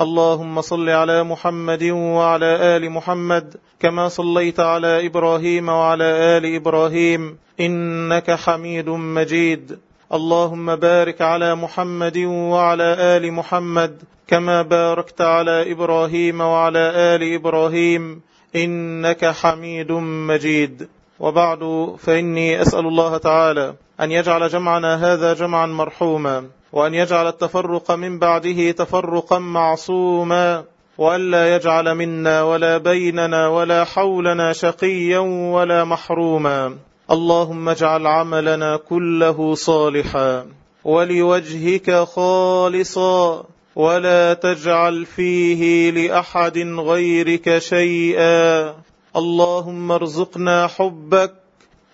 اللهم صل على محمد وعلى آل محمد كما صليت على إبراهيم وعلى آل إبراهيم إنك حميد مجيد. اللهم بارك على محمد وعلى آل محمد كما باركت على إبراهيم وعلى آل إبراهيم إنك حميد مجيد. وبعد فإني أسأل الله تعالى أن يجعل جمعنا هذا جمعا مرحوما وأن يجعل التفرق من بعده تفرقا معصوما وألا يجعل منا ولا بيننا ولا حولنا شقيا ولا محروما. اللهم اجعل عملنا كله صالحا. ولوجهك خالصا. ولا تجعل فيه لأحد غيرك شيئا. اللهم ارزقنا حبك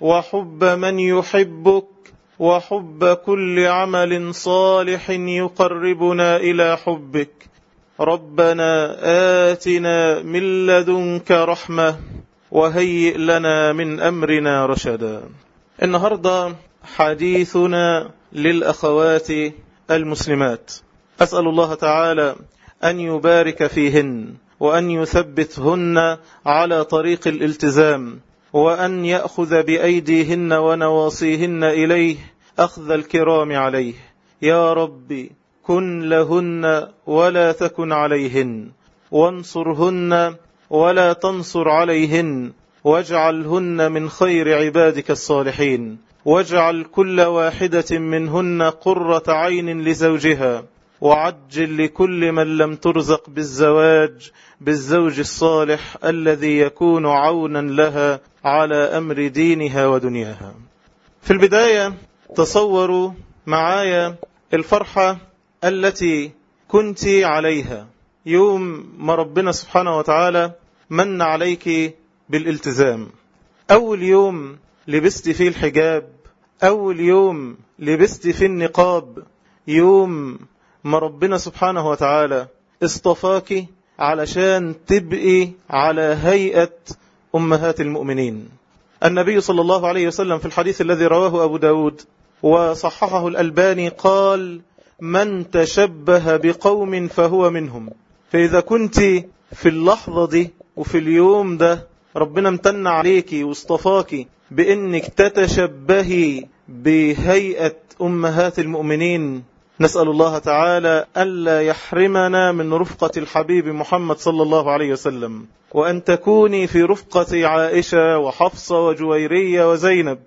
وحب من يحبك. وحب كل عمل صالح يقربنا إلى حبك. ربنا آتنا من لدنك رحمة وهيئ لنا من أمرنا رشدا. النهاردة حديثنا للأخوات المسلمات. أسأل الله تعالى أن يبارك فيهن وأن يثبتهن على طريق الالتزام وأن يأخذ بأيديهن ونواصيهن إليه أخذ الكرام عليه. يا ربي كن لهن ولا تكن عليهن. وانصرهن ولا تنصر عليهن. واجعلهن من خير عبادك الصالحين. واجعل كل واحدة منهن قرة عين لزوجها. وعجل لكل من لم ترزق بالزواج بالزوج الصالح الذي يكون عونا لها على أمر دينها ودنياها. في البداية تصوروا معايا الفرحة التي كنت عليها. يوم ما ربنا سبحانه وتعالى من عليك بالالتزام. أول يوم لبست فيه الحجاب أول يوم لبست فيه النقاب يوم ما ربنا سبحانه وتعالى اصطفاك علشان تبقي على هيئة أمهات المؤمنين. النبي صلى الله عليه وسلم في الحديث الذي رواه أبو داود وصححه الألباني قال من تشبه بقوم فهو منهم. فإذا كنت في اللحظة دي وفي اليوم ده ربنا امتن عليك واصطفاك بأنك تتشبهي بهيئة أمهات المؤمنين. نسأل الله تعالى ألا يحرمنا من رفقة الحبيب محمد صلى الله عليه وسلم وأن تكوني في رفقة عائشة وحفصة وجويرية وزينب.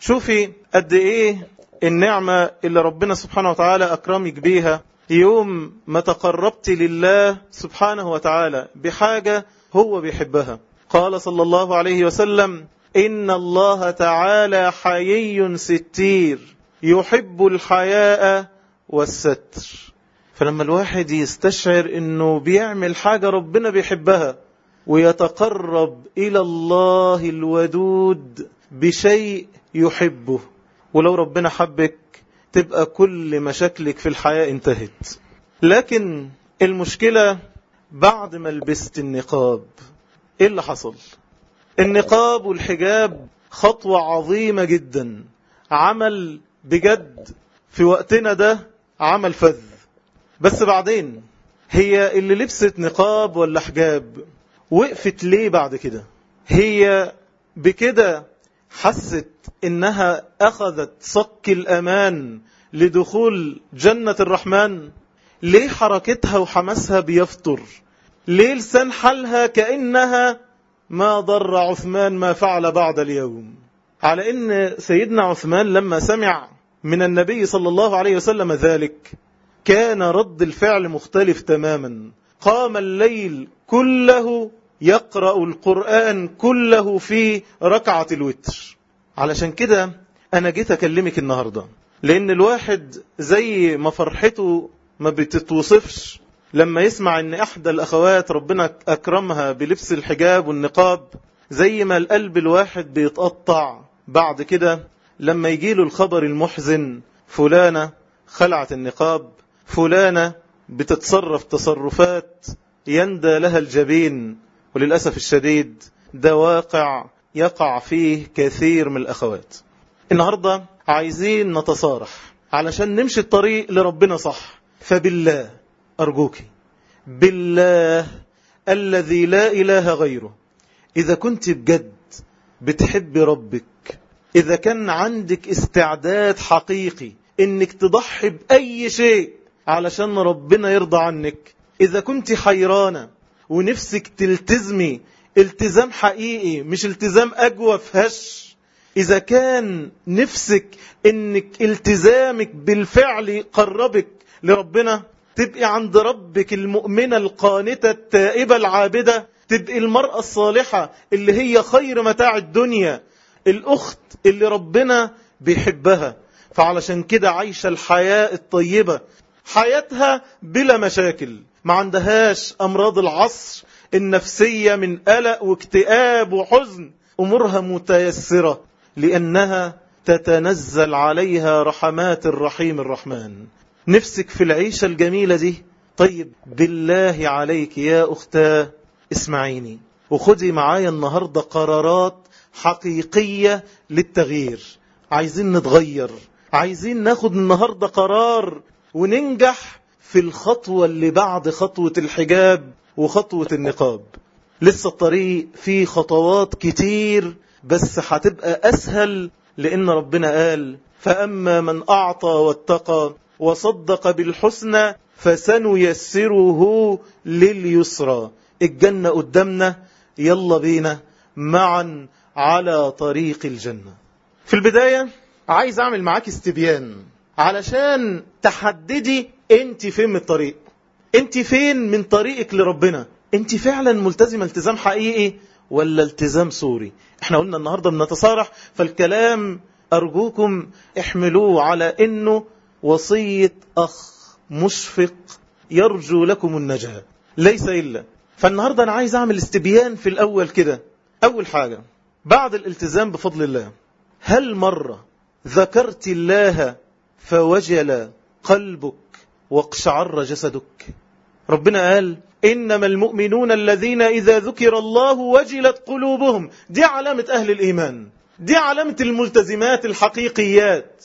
شوفي قد إيه النعمة اللي ربنا سبحانه وتعالى أكرمك بيها يوم ما تقربت لله سبحانه وتعالى بحاجة هو بيحبها. قال صلى الله عليه وسلم إن الله تعالى حيي ستير يحب الحياء والستر. فلما الواحد يستشعر إنه بيعمل حاجة ربنا بيحبها ويتقرب إلى الله الودود بشيء يحبه ولو ربنا حبك تبقى كل مشاكلك في الحياة انتهت. لكن المشكلة بعد ما لبست النقاب إيه اللي حصل؟ النقاب والحجاب خطوة عظيمة جدا. عمل بجد في وقتنا ده عمل فذ. بس بعدين هي اللي لبست نقاب ولا حجاب؟ وقفت ليه بعد كده؟ هي بكده حست إنها أخذت صك الأمان لدخول جنة الرحمن. ليه حركتها وحماسها بيفطر؟ ليه لسان حالها كأنها ما ضر عثمان ما فعل بعد اليوم؟ على إن سيدنا عثمان لما سمع من النبي صلى الله عليه وسلم ذلك كان رد الفعل مختلف تماما. قام الليل كله يقرأ القرآن كله في ركعة الوتر. علشان كده أنا جيت أكلمك النهاردة. لأن الواحد زي ما فرحته ما بتتوصفش. لما يسمع أن أحدى الأخوات ربنا أكرمها بلبس الحجاب والنقاب زي ما القلب الواحد بيتقطع. بعد كده لما يجيله الخبر المحزن فلانة خلعت النقاب فلانة بتتصرف تصرفات يندى لها الجبين. وللأسف الشديد ده واقع يقع فيه كثير من الأخوات. النهاردة عايزين نتصارح علشان نمشي الطريق لربنا صح. فبالله أرجوك بالله الذي لا إله غيره إذا كنت بجد بتحب ربك إذا كان عندك استعداد حقيقي إنك تضحي بأي شيء علشان ربنا يرضى عنك إذا كنت حيرانة ونفسك تلتزمي. التزام حقيقي مش التزام أجوف هش. إذا كان نفسك إنك التزامك بالفعل قربك لربنا تبقي عند ربك المؤمنة القانتة التائبة العابدة تبقي المرأة الصالحة اللي هي خير متاع الدنيا الأخت اللي ربنا بيحبها. فعلشان كده عايشة الحياة الطيبة. حياتها بلا مشاكل. ما عندهاش أمراض العصر النفسية من قلق واكتئاب وحزن. أمورها متيسرة لأنها تتنزل عليها رحمات الرحيم الرحمن. نفسك في العيشة الجميلة دي. طيب بالله عليك يا أختاه اسمعيني وخذي معايا النهاردة قرارات حقيقية للتغيير. عايزين نتغير. عايزين ناخد النهاردة قرار وننجح في الخطوة اللي بعد خطوة الحجاب وخطوة النقاب. لسه الطريق فيه خطوات كتير بس هتبقى أسهل لأن ربنا قال فأما من أعطى واتقى وصدق بالحسنى فسنيسره لليسرى. الجنة قدامنا يلا بينا معا على طريق الجنة. في البداية عايز أعمل معاك استبيان. علشان تحددي انت فين من الطريق. انت فين من طريقك لربنا؟ انت فعلا ملتزمة التزام حقيقي ولا التزام صوري إحنا قلنا النهاردة بنتصارح فالكلام أرجوكم احملوه على إنه وصية أخ مشفق يرجو لكم النجاة. ليس إلا. فالنهاردة أنا عايز أعمل استبيان في الأول كده. أول حاجة بعد الالتزام بفضل الله هل مرة ذكرت الله فوجل قلبك واقشعر جسدك. ربنا قال إنما المؤمنون الذين إذا ذكر الله وجلت قلوبهم دي علامة أهل الإيمان دي علامة الملتزمات الحقيقيات.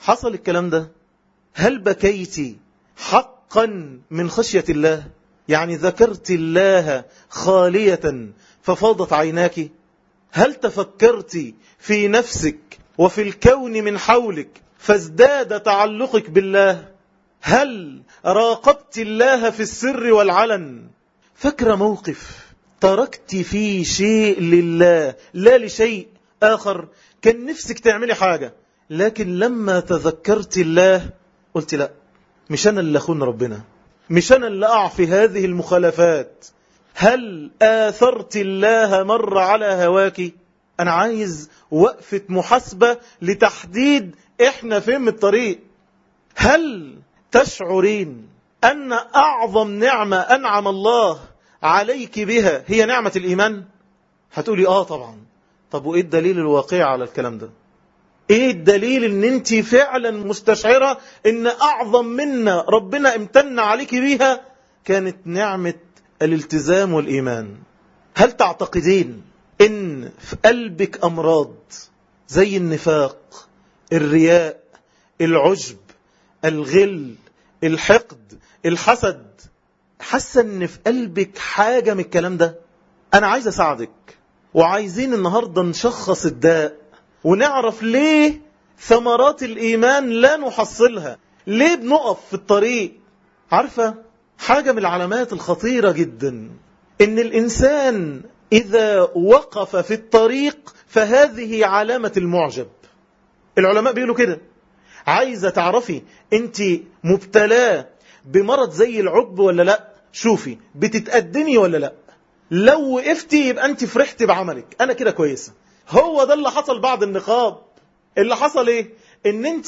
حصل الكلام ده؟ هل بكيت حقا من خشية الله؟ يعني ذكرت الله خالية ففاضت عيناك؟ هل تفكرت في نفسك وفي الكون من حولك فازداد تعلقك بالله. هل راقبت الله في السر والعلن؟ فكر موقف. تركت فيه شيء لله لا لشيء آخر. كان نفسك تعملي حاجة لكن لما تذكرت الله قلت لا مش أنا اللي أخون ربنا. مش أنا اللي أقع في هذه المخالفات. هل آثرت الله مر على هواك؟ أنا عايز وقفة محاسبة لتحديد إحنا فين من الطريق؟ هل تشعرين أن أعظم نعمة أنعم الله عليك بها هي نعمة الإيمان؟ هتقولي آه طبعا. طب وإيه الدليل الواقع على الكلام ده؟ إيه الدليل إن أنت فعلا مستشعرة إن أعظم منا ربنا امتن عليك بيها كانت نعمة الالتزام والإيمان؟ هل تعتقدين إن في قلبك أمراض زي النفاق الرياء العجب الغل الحقد الحسد. حاسة إن في قلبك حاجة من الكلام ده؟ أنا عايز أساعدك. وعايزين النهاردة نشخص الداء ونعرف ليه ثمرات الإيمان لا نحصلها. ليه بنقف في الطريق؟ عارفة حاجة من العلامات الخطيرة جدا إن الإنسان إذا وقف في الطريق فهذه علامة المعجب. العلماء بيقولوا كده. عايزة تعرفي أنت مبتلاه بمرض زي العجب ولا لا؟ شوفي بتتقدمي ولا لا؟ لو وقفتي يبقى أنت فرحتي بعملك. أنا كده كويسة. هو ده اللي حصل بعد النقاب. اللي حصل إيه؟ إن انت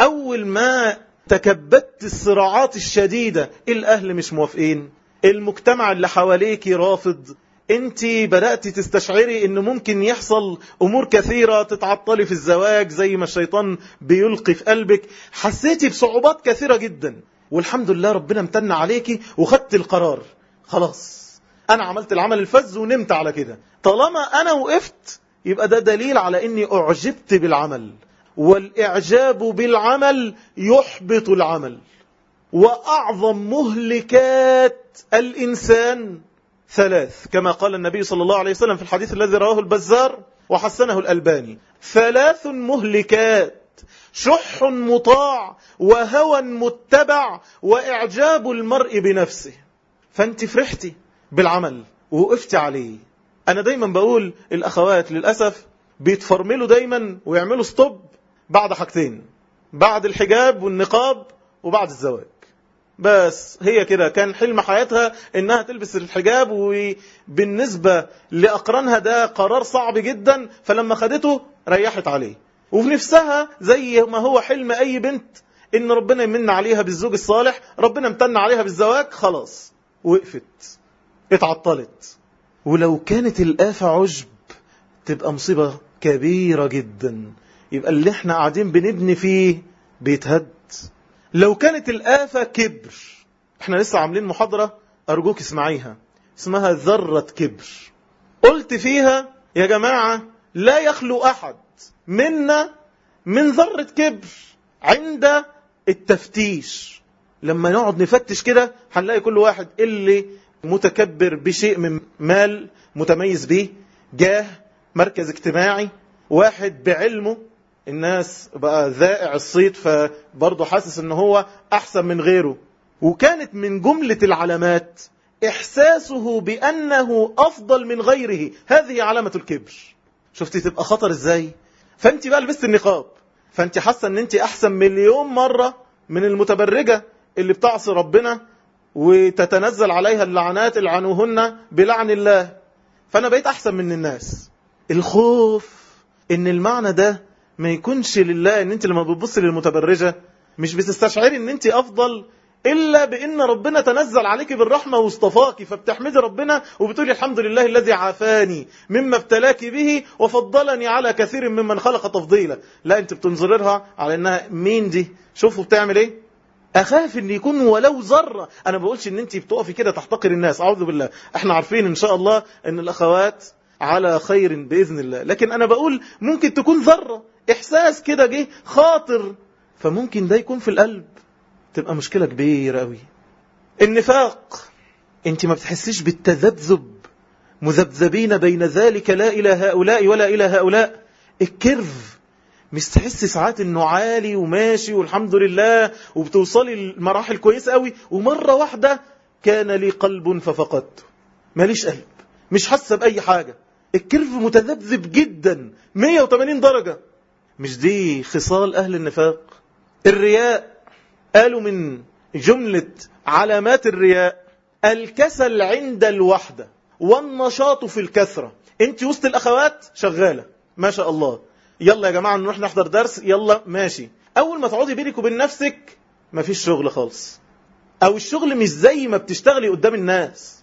أول ما تكبدت الصراعات الشديدة الأهل مش موافقين. المجتمع اللي حواليك رافض. انت بدأت تستشعري ان ممكن يحصل أمور كثيرة تتعطلي في الزواج زي ما الشيطان بيلقي في قلبك. حسيتي بصعوبات كثيرة جدا. والحمد لله ربنا امتن عليكي وخدت القرار. خلاص. أنا عملت العمل الفز ونمت على كده. طالما أنا وقفت يبقى ده دليل على إني أعجبت بالعمل. والإعجاب بالعمل يحبط العمل. وأعظم مهلكات الإنسان ثلاث كما قال النبي صلى الله عليه وسلم في الحديث الذي رواه البزار وحسنه الألباني. ثلاث مهلكات شح مطاع وهوى متبع وإعجاب المرء بنفسه. فأنت فرحتي بالعمل ووقفت عليه. أنا دايما بقول الأخوات للأسف بيتفرملوا دايما ويعملوا ستوب بعد حاجتين بعد الحجاب والنقاب وبعد الزواج. بس هي كده. كان حلم حياتها إنها تلبس الحجاب وبالنسبة لأقرانها ده قرار صعب جدا فلما خدته ريحت عليه. وفي نفسها زي ما هو حلم أي بنت إن ربنا يمن عليها بالزوج الصالح ربنا امتن عليها بالزواج خلاص وقفت اتعطلت. ولو كانت الآفة عجب تبقى مصيبة كبيرة جدا. يبقى اللي إحنا قاعدين بنبني فيه بيتهد. لو كانت الآفة كبر. إحنا لسه عاملين محاضرة أرجوك اسمعيها. اسمها ذرة كبر. قلت فيها يا جماعة لا يخلو أحد منا من ذرة كبر عند التفتيش. لما نقعد نفتش كده هنلاقي كل واحد اللي متكبر بشيء من مال متميز به جاه مركز اجتماعي واحد بعلمه الناس بقى ذائع الصيت فبرضه حاسس إن هو أحسن من غيره. وكانت من جملة العلامات إحساسه بأنه أفضل من غيره. هذه علامة الكبر. شفتي تبقى خطر إزاي؟ فانت بقى لبست النقاب. فانت حاسة إن انت أحسن مليون مرة من المتبرجة اللي بتعصي ربنا وتتنزل عليها اللعنات العنوهن بلعن الله. فأنا بقيت أحسن من الناس. الخوف إن المعنى ده ما يكونش لله إن أنت لما بتبص للمتبرجة مش بتستشعري إن أنت أفضل إلا بإن ربنا تنزل عليك بالرحمة واصطفاك فبتحمدي ربنا وبتقولي الحمد لله الذي عافاني مما ابتلاك به وفضلني على كثير ممن خلق تفضيلا. لا أنت بتنظرها على إنها مين دي؟ شوفوا بتعمل إيه؟ أخاف إن يكون ولو ذره أنا بقولش إن أنت بتقفي كده تحتقر الناس أعوذ بالله. إحنا عارفين إن شاء الله إن الأخوات على خير بإذن الله. لكن أنا بقول ممكن تكون ذرة. إحساس كده جه خاطر فممكن ده يكون في القلب. تبقى مشكلة كبيرة قوي النفاق. أنت ما بتحسيش بالتذبذب. مذبذبين بين ذلك لا إلى هؤلاء ولا إلى هؤلاء. الكرف. مش تحس ساعات إنه عالي وماشي والحمد لله وبتوصلي لمراحل كويسة قوي ومرة واحدة كان لي قلب ففقدته. ماليش قلب. مش حاسة بأي حاجة. الكرف متذبذب جدا. 180 درجة. مش دي خصال أهل النفاق؟ الرياء قالوا من جملة علامات الرياء الكسل عند الوحدة والنشاط في الكثرة. انت وسط الأخوات شغالة ما شاء الله. يلا يا جماعة نروح نحضر درس يلا ماشي. أول ما تقعدي بينك وبين نفسك مفيش شغل خالص. أو الشغل مش زي ما بتشتغلي قدام الناس.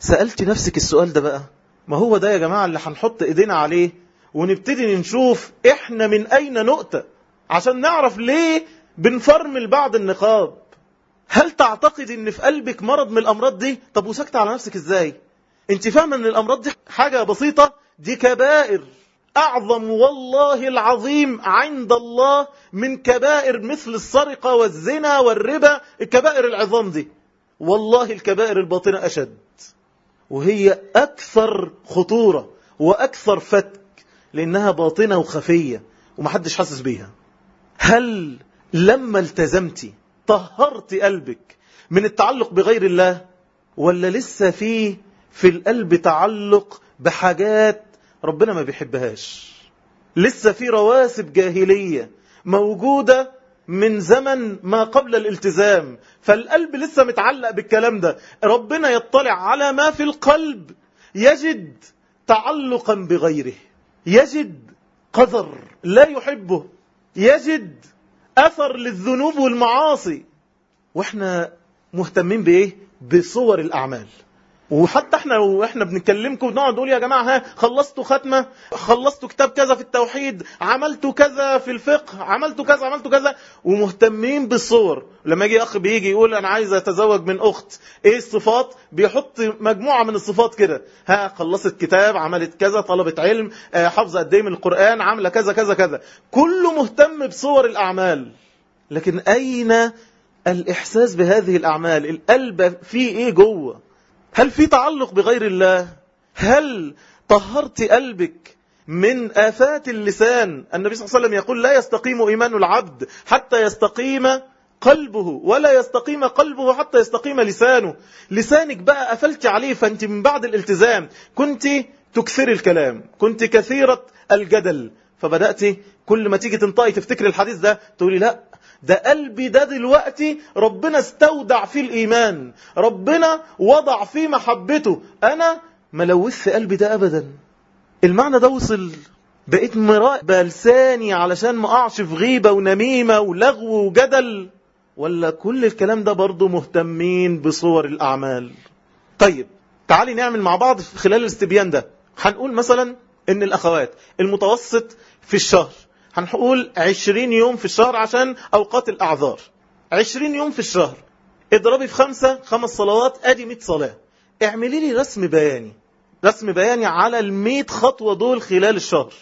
سألت نفسك السؤال ده بقى؟ ما هو ده يا جماعة اللي هنحط إيدينا عليه ونبتدي نشوف إحنا من أين نؤتى عشان نعرف ليه بنفرمل بعض النقاب. هل تعتقد إن في قلبك مرض من الأمراض دي؟ طب وسكت على نفسك إزاي؟ أنت فاهمة إن الأمراض دي حاجة بسيطة؟ دي كبائر أعظم والله العظيم عند الله من كبائر مثل السرقة والزنا والربا الكبائر العظام دي. والله الكبائر الباطنة أشد. وهي أكثر خطورة وأكثر فتك لأنها باطنة وخفية ومحدش حاسس بيها. هل لما التزمتي طهرت قلبك من التعلق بغير الله ولا لسه فيه في القلب تعلق بحاجات ربنا ما بيحبهاش؟ لسه في رواسب جاهلية موجودة من زمن ما قبل الالتزام فالقلب لسه متعلق بالكلام ده. ربنا يطلع على ما في القلب يجد تعلقا بغيره. يجد قذر لا يحبه يجد أثر للذنوب والمعاصي. وإحنا مهتمين بإيه؟ بصور الأعمال. وحتى إحنا وإحنا بنكلمكم بنقعد نقول يا جماعة ها خلصتوا ختمة خلصتوا كتاب كذا في التوحيد عملتوا كذا في الفقه عملتوا كذا عملتوا كذا ومهتمين بالصور. لما يجي أخ بيجي يقول أنا عايز أتزوج من أخت إيه الصفات؟ بيحط مجموعة من الصفات كده. ها خلصت كتاب عملت كذا طلبت علم آه، حافظة قد إيه من القرآن عاملة كذا كذا كذا. كله مهتم بصور الأعمال. لكن أين الإحساس بهذه الأعمال؟ القلب فيه إيه جوه؟ هل في تعلق بغير الله؟ هل طهرت قلبك من آفات اللسان؟ النبي صلى الله عليه وسلم يقول لا يستقيم إيمان العبد حتى يستقيم قلبه ولا يستقيم قلبه حتى يستقيم لسانه. لسانك بقى قفلت عليه فأنت من بعد الالتزام. كنت تكثر الكلام كنت كثيرة الجدل. فبدأت كل ما تيجي تنطقي تفتكر الحديث ده تقولي لا ده قلبي ده دلوقتي ربنا استودع فيه الإيمان ربنا وضع فيه محبته. أنا ملوث قلبي ده أبدا. المعنى ده وصل. بقيت مراقبة لساني علشان ما أقعش في غيبة ونميمة ولغو وجدل. ولا كل الكلام ده برضو مهتمين بصور الأعمال. طيب تعالي نعمل مع بعض خلال الاستبيان ده. هنقول مثلا إن الأخوات المتوسط في الشهر هنقول عشرين يوم في الشهر عشان أوقات الأعذار. عشرين يوم في الشهر. اضربي في خمسة خمس صلوات أدي 100 صلاة. اعملي لي رسم بياني. رسم بياني على الميت خطوة دول خلال الشهر.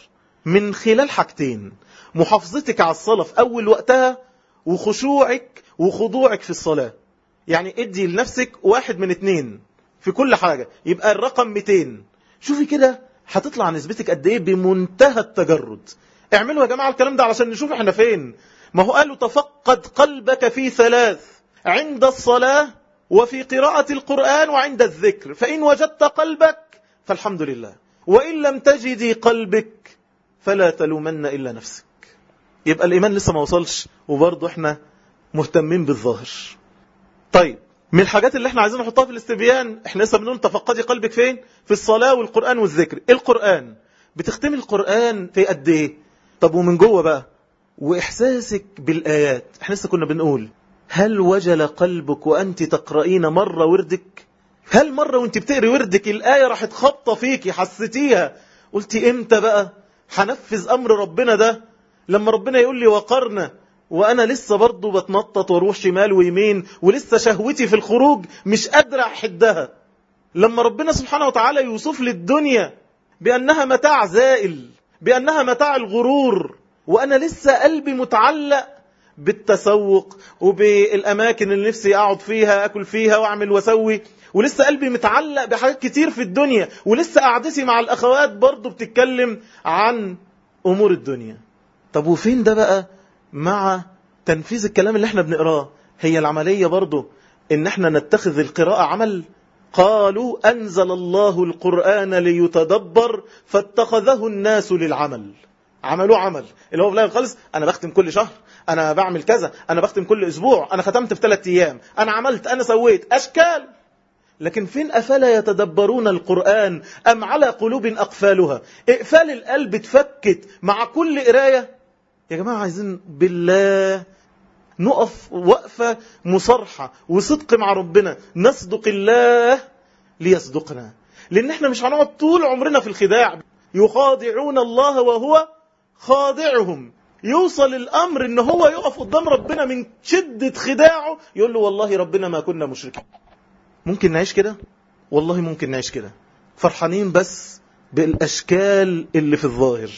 من خلال حاجتين. محافظتك على الصلاة في أول وقتها وخشوعك وخضوعك في الصلاة. يعني ادي لنفسك واحد من اتنين في كل حاجة. يبقى الرقم 200 شوفي كده هتطلع نسبتك قد إيه بمنتهى التجرد. اعملوا يا جماعة الكلام ده علشان نشوف إحنا فين. ما هو قالوا تفقد قلبك في ثلاث عند الصلاة وفي قراءة القرآن وعند الذكر. فإن وجدت قلبك فالحمد لله. وإن لم تجدي قلبك فلا تلومن إلا نفسك. يبقى الإيمان لسه ما وصلش وبرضه إحنا مهتمين بالظاهر. طيب من الحاجات اللي إحنا عايزين نحطها في الاستبيان إحنا لسه بنقول تفقدي قلبك فين؟ في الصلاة والقرآن والذكر. القرآن بتختمي القرآن في قد إيه؟ طب ومن جوه بقى؟ وإحساسك بالآيات إحنا لسه كنا بنقول هل وجل قلبك وأنت تقرأين مرة وردك؟ هل مرة وأنت بتقري وردك الآية راحت خبطة فيكي حسيتيها؟ قلتي إمتى بقى؟ هنفذ أمر ربنا ده. لما ربنا يقول لي وقرنا وأنا لسه برضه بتنطط وأروح شمال ويمين ولسه شهوتي في الخروج مش قادرة أحدها. لما ربنا سبحانه وتعالى يوصف لي الدنيا بأنها متاع زائل بأنها متاع الغرور وأنا لسه قلبي متعلق بالتسوق وبالأماكن اللي نفسي أقعد فيها أكل فيها وأعمل وأسوي. ولسه قلبي متعلق بحاجات كتير في الدنيا. ولسه قعدتي مع الأخوات برضو بتتكلم عن أمور الدنيا. طب وفين ده بقى مع تنفيذ الكلام اللي إحنا بنقراه؟ هي العملية برضو إن إحنا نتخذ القراءة عمل قالوا أنزل الله القرآن ليتدبر فاتخذه الناس للعمل. عملوه عمل. اللي هو في الآخر خالص أنا بختم كل شهر أنا بعمل كذا أنا بختم كل أسبوع أنا ختمت في ثلاث أيام أنا عملت أنا سويت أشكال. لكن فين أفلا يتدبرون القرآن؟ أم على قلوب أقفالها؟ اقفال القلب اتفكت مع كل قراية. يا جماعة عايزين بالله نقف وقفة مصارحة وصدق مع ربنا. نصدق الله ليصدقنا. لأن إحنا مش هنقعد طول عمرنا في الخداع. يخادعون الله وهو خاضعهم يوصل الأمر إن هو يقف قدام ربنا من شدة خداعه. يقول له والله ربنا ما كنا مشركين. ممكن نعيش كده؟ والله ممكن نعيش كده. فرحانين بس بالأشكال اللي في الظاهر.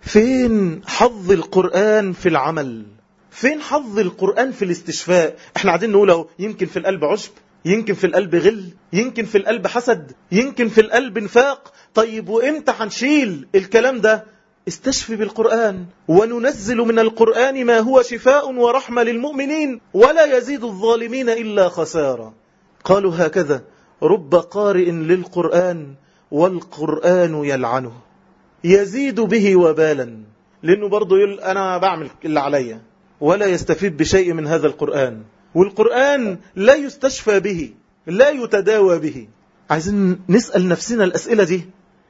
فين حظ القرآن في العمل؟ فين حظ القرآن في الاستشفاء؟ إحنا قاعدين نقول أهو يمكن في القلب عشب يمكن في القلب غل يمكن في القلب حسد يمكن في القلب نفاق. طيب وإمتى هنشيل الكلام ده؟ استشفي بالقرآن وننزل من القرآن ما هو شفاء ورحمة للمؤمنين ولا يزيد الظالمين إلا خسارة. قالوا هكذا رب قارئ للقرآن والقرآن يلعنه. يزيد به وبالا لأنه برضه يقول أنا بعمل اللي عليا. ولا يستفيد بشيء من هذا القرآن. والقرآن لا يستشفى به لا يتداوى به. عايزين نسأل نفسنا الأسئلة دي؟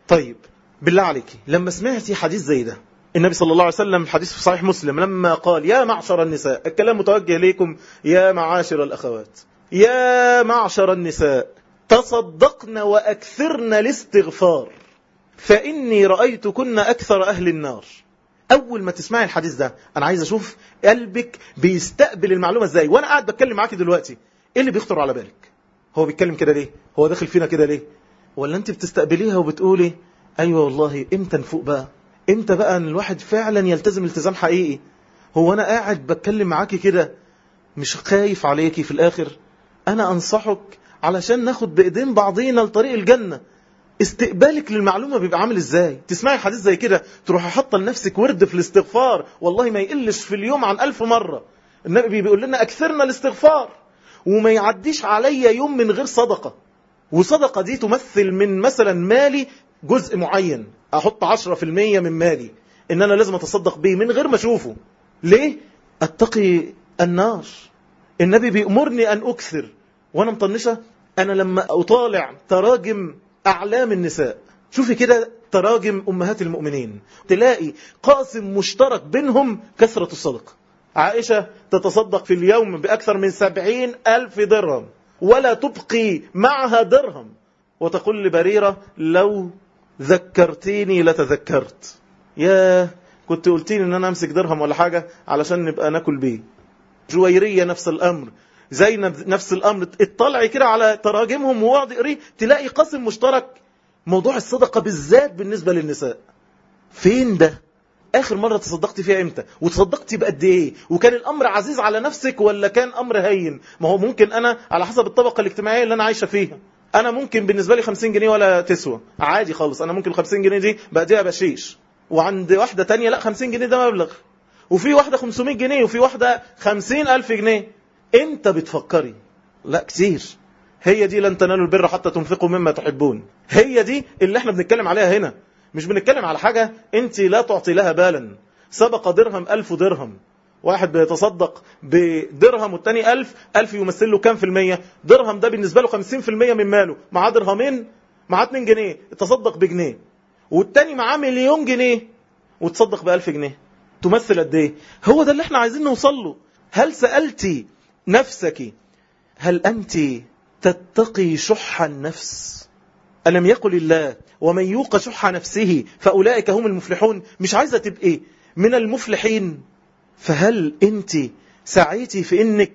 طيب بالله عليك لما سمعتي حديث زي ده النبي صلى الله عليه وسلم حديث في صحيح مسلم لما قال يا معشر النساء الكلام متوجه ليكم يا معاشر الأخوات يا معشر النساء تصدقن وأكثرن الاستغفار فإني رأيتكن أكثر أهل النار. أول ما تسمعي الحديث ده أنا عايز أشوف قلبك بيستقبل المعلومة إزاي وأنا قاعد بتكلم معاكي دلوقتي إيه اللي بيخطر على بالك؟ هو بيتكلم كده ليه؟ هو داخل فينا كده ليه؟ ولا أنت بتستقبليها وبتقولي أيوة والله إمتى نفوق بقى؟ إمتى بقى أن الواحد فعلا يلتزم التزام حقيقي؟ هو أنا قاعد بتكلم معاكي كده مش خايف عليكي في الآخر؟ أنا أنصحك علشان ناخد بإيدين بعضينا لطريق الجنة. استقبالك للمعلومة بيبقى عامل إزاي؟ تسمعي حديث زي كده تروحي حاطة لنفسك ورد في الاستغفار. والله ما يقلش في اليوم عن ألف مرة. النبي بيقول لنا أكثرنا الاستغفار. وما يعديش عليا يوم من غير صدقة. وصدقة دي تمثل من مثلا مالي جزء معين. أحط عشرة في المية من مالي. إن أنا لازم أتصدق به من غير ما أشوفه. ليه؟ أتقي النار. النبي بيأمرني أن أكثر. وأنا مطنشة أنا لما أطالع تراجم أعلام النساء. شوفي كده تراجم أمهات المؤمنين. تلاقي قاسم مشترك بينهم كثرة الصدقة عائشة تتصدق في اليوم بأكثر من سبعين ألف درهم ولا تبقي معها درهم. وتقول لبريرة لو ذكرتيني لتذكرت. يا كنت قلتيني إن أنا أمسك درهم ولا حاجة علشان نبقى ناكل بيه. جويرية نفس الأمر. زينب نفس الأمر. اطلعي كده على تراجمهم واقعد اقريه تلاقي قاسم مشترك. موضوع الصدقة بالذات بالنسبة للنساء. فين ده؟ آخر مرة تصدقت فيها إمتى؟ وتصدقتي بقد إيه؟ وكان الأمر عزيز على نفسك ولا كان أمر هين؟ ما هو ممكن أنا على حسب الطبقة الاجتماعية اللي أنا عايشة فيها. أنا ممكن بالنسبة لي 50 جنيه ولا تسوى. عادي خالص أنا ممكن 50 جنيه دي بقديها بشيش وعند واحدة تانية لا 50 جنيه ده مبلغ. وفي واحدة 500 جنيه وفي واحدة 50 ألف جنيه. إمتى بتفكري. لا كتير. هي دي لن تنالوا البر حتى تنفقوا مما تحبون. هي دي اللي إحنا بنتكلم عليها هنا. مش بنتكلم على حاجة انت لا تعطي لها بالا. سبق درهم ألف درهم. واحد بيتصدق بدرهم والتاني ألف. ألف يمثل له كام في المية؟ درهم ده بالنسبة له خمسين في المية من ماله. معاه درهمين؟ معاه اتنين جنيه. تصدق بجنيه. والتاني معاه مليون جنيه. وتصدق بألف جنيه. تمثل قد إيه؟ هو ده اللي إحنا عايزين نوصل له. هل سألتي نفسك. هل أنت تتقي شح النفس؟ ألم يقل الله ومن يوق شح نفسه فأولئك هم المفلحون. مش عايزة تبقي من المفلحين. فهل أنت سعيتي في أنك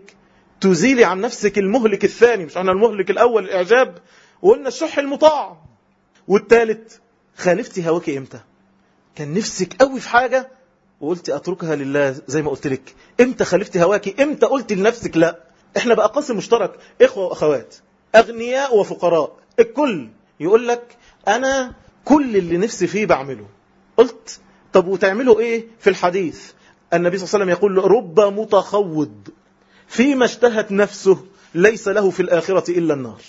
تزيلي عن نفسك المهلك الثاني؟ مش عن المهلك الأول الإعجاب. وقلنا الشح المطاع. والثالث خالفتي هواك إمتى كان نفسك قوي في حاجة؟ وقلت أتركها لله زي ما قلت لك. إمتى خالفتي هواك إمتى قلت لنفسك لا؟ إحنا بقى قاسم مشترك إخوة وأخوات أغنياء وفقراء. الكل يقول لك أنا كل اللي نفسي فيه بعمله. قلت طب وتعملوا إيه في الحديث؟ النبي صلى الله عليه وسلم يقول رب متخوض. فيما اشتهت نفسه ليس له في الآخرة إلا النار.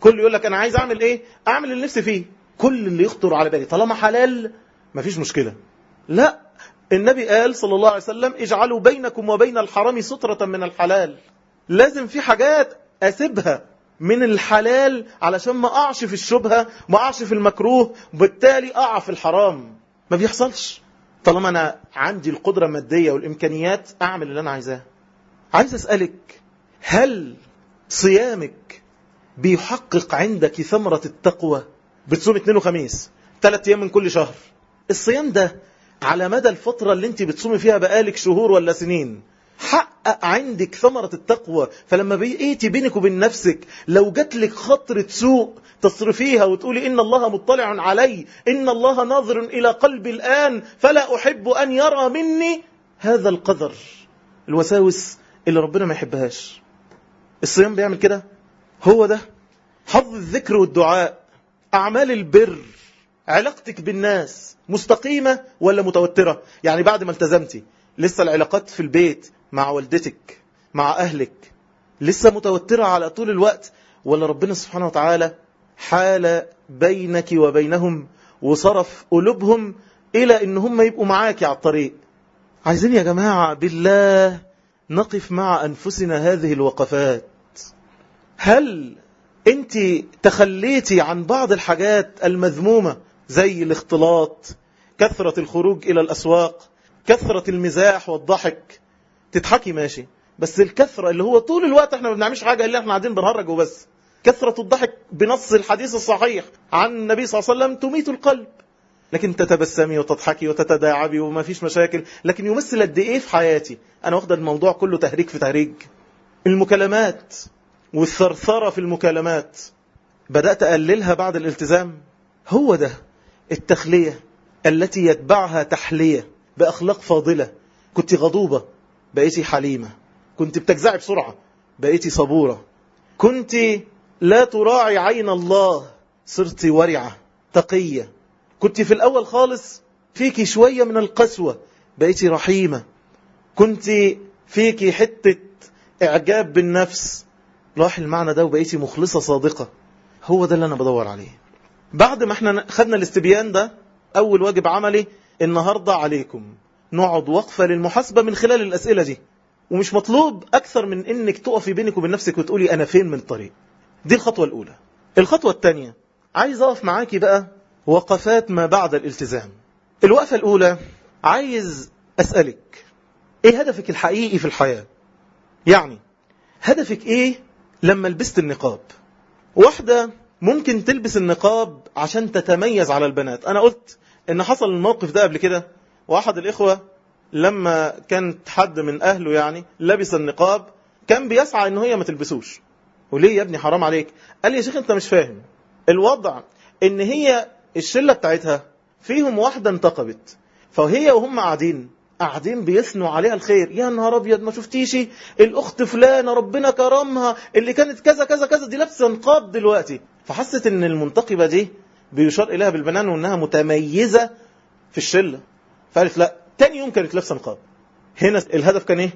كل يقول لك أنا عايز أعمل إيه؟ أعمل اللي نفسي فيه. كل اللي يخطر على بالي. طالما حلال مفيش مشكلة. لا. النبي قال صلى الله عليه وسلم اجعلوا بينكم وبين الحرام سترة من الحلال. لازم في حاجات أسيبها من الحلال علشان ما أقعش في الشبهة ما أقعش في المكروه وبالتالي أقع في الحرام. ما بيحصلش. طالما أنا عندي القدرة المادية والإمكانيات أعمل اللي أنا عايزاه. عايز أسألك هل صيامك بيحقق عندك ثمرة التقوى بتصوم اثنين وخميس ثلاث أيام من كل شهر؟ الصيام ده على مدى الفترة اللي انت بتصومي فيها بقالك شهور ولا سنين. حقق عندك ثمرة التقوى. فلما بقيتي بينك وبين نفسك لو جات لك خطرة سوء تصرفيها وتقولي إن الله مطلع علي إن الله ناظر إلى قلبي الآن فلا أحب أن يرى مني هذا القدر. الوساوس اللي ربنا ما يحبهاش. الصيام بيعمل كده؟ هو ده. حظ الذكر والدعاء. أعمال البر. علاقتك بالناس مستقيمة ولا متوترة؟ يعني بعد ما التزمتي لسه العلاقات في البيت مع والدتك مع أهلك لسه متوترة على طول الوقت؟ ولا ربنا سبحانه وتعالى حال بينك وبينهم وصرف قلوبهم إلى إن هم يبقوا معاك على الطريق؟ عايزين يا جماعة بالله نقف مع أنفسنا هذه الوقفات. هل أنت تخليتي عن بعض الحاجات المذمومة زي الاختلاط كثرة الخروج إلى الأسواق كثرة المزاح والضحك. تضحكي ماشي بس الكثرة اللي هو طول الوقت إحنا ما بنعملش حاجة إلا إحنا قاعدين بنهرج وبس. كثرة الضحك بنص الحديث الصحيح عن النبي صلى الله عليه وسلم تميت القلب. لكن تتبسمي وتضحكي وتتداعبي وما فيش مشاكل. لكن يمثل قد إيه في حياتي؟ أنا واخدة الموضوع كله تهريج في تهريج. المكالمات والثرثرة في المكالمات. بدأت أقللها بعد الالتزام. هو ده. التخلية التي يتبعها تحلية بأخلاق فاضلة. كنت غضوبة بقيتي حليمة. كنت بتجزعي بسرعة بقيتي صبورة. كنت لا تراعي عين الله صرت ورعة تقية. كنت في الأول خالص فيك شوية من القسوة بقيتي رحيمة. كنت فيك حتة إعجاب بالنفس. راح المعنى ده وبقيتي مخلصة صادقة. هو ده اللي أنا بدور عليه. بعد ما إحنا خدنا الاستبيان ده أول واجب عملي النهاردة عليكم. نقعد وقفة للمحاسبة من خلال الأسئلة دي. ومش مطلوب أكثر من إنك تقفي بينك وبين نفسك وتقولي أنا فين من الطريق دي الخطوة الأولى. الخطوة الثانية عايز أقف معاكي بقى وقفات ما بعد الالتزام. الوقفة الأولى عايز أسألك إيه هدفك الحقيقي في الحياة؟ يعني هدفك إيه لما لبست النقاب؟ واحدة ممكن تلبس النقاب عشان تتميز على البنات. أنا قلت إن حصل الموقف ده قبل كده وأحد الإخوة لما كانت حد من أهله يعني لبس النقاب كان بيسعى إن هي ما تلبسوش. وليه يا ابني؟ حرام عليك. قال لي يا شيخ أنت مش فاهم. الوضع إن هي الشلة بتاعتها فيهم واحدة انتقبت فهي وهم قاعدين قاعدين بيثنوا عليها الخير. يا نهار أبيض ما شفتيش؟ الأخت فلانة ربنا كرمها اللي كانت كذا كذا كذا دي لابسة نقاب دلوقتي. فحست إن المنتقبة دي بيشار إليها بالبنان وإنها متميزة في الشلة. فقالت لا تاني يوم كانت لابسة نقاب. هنا الهدف كان إيه؟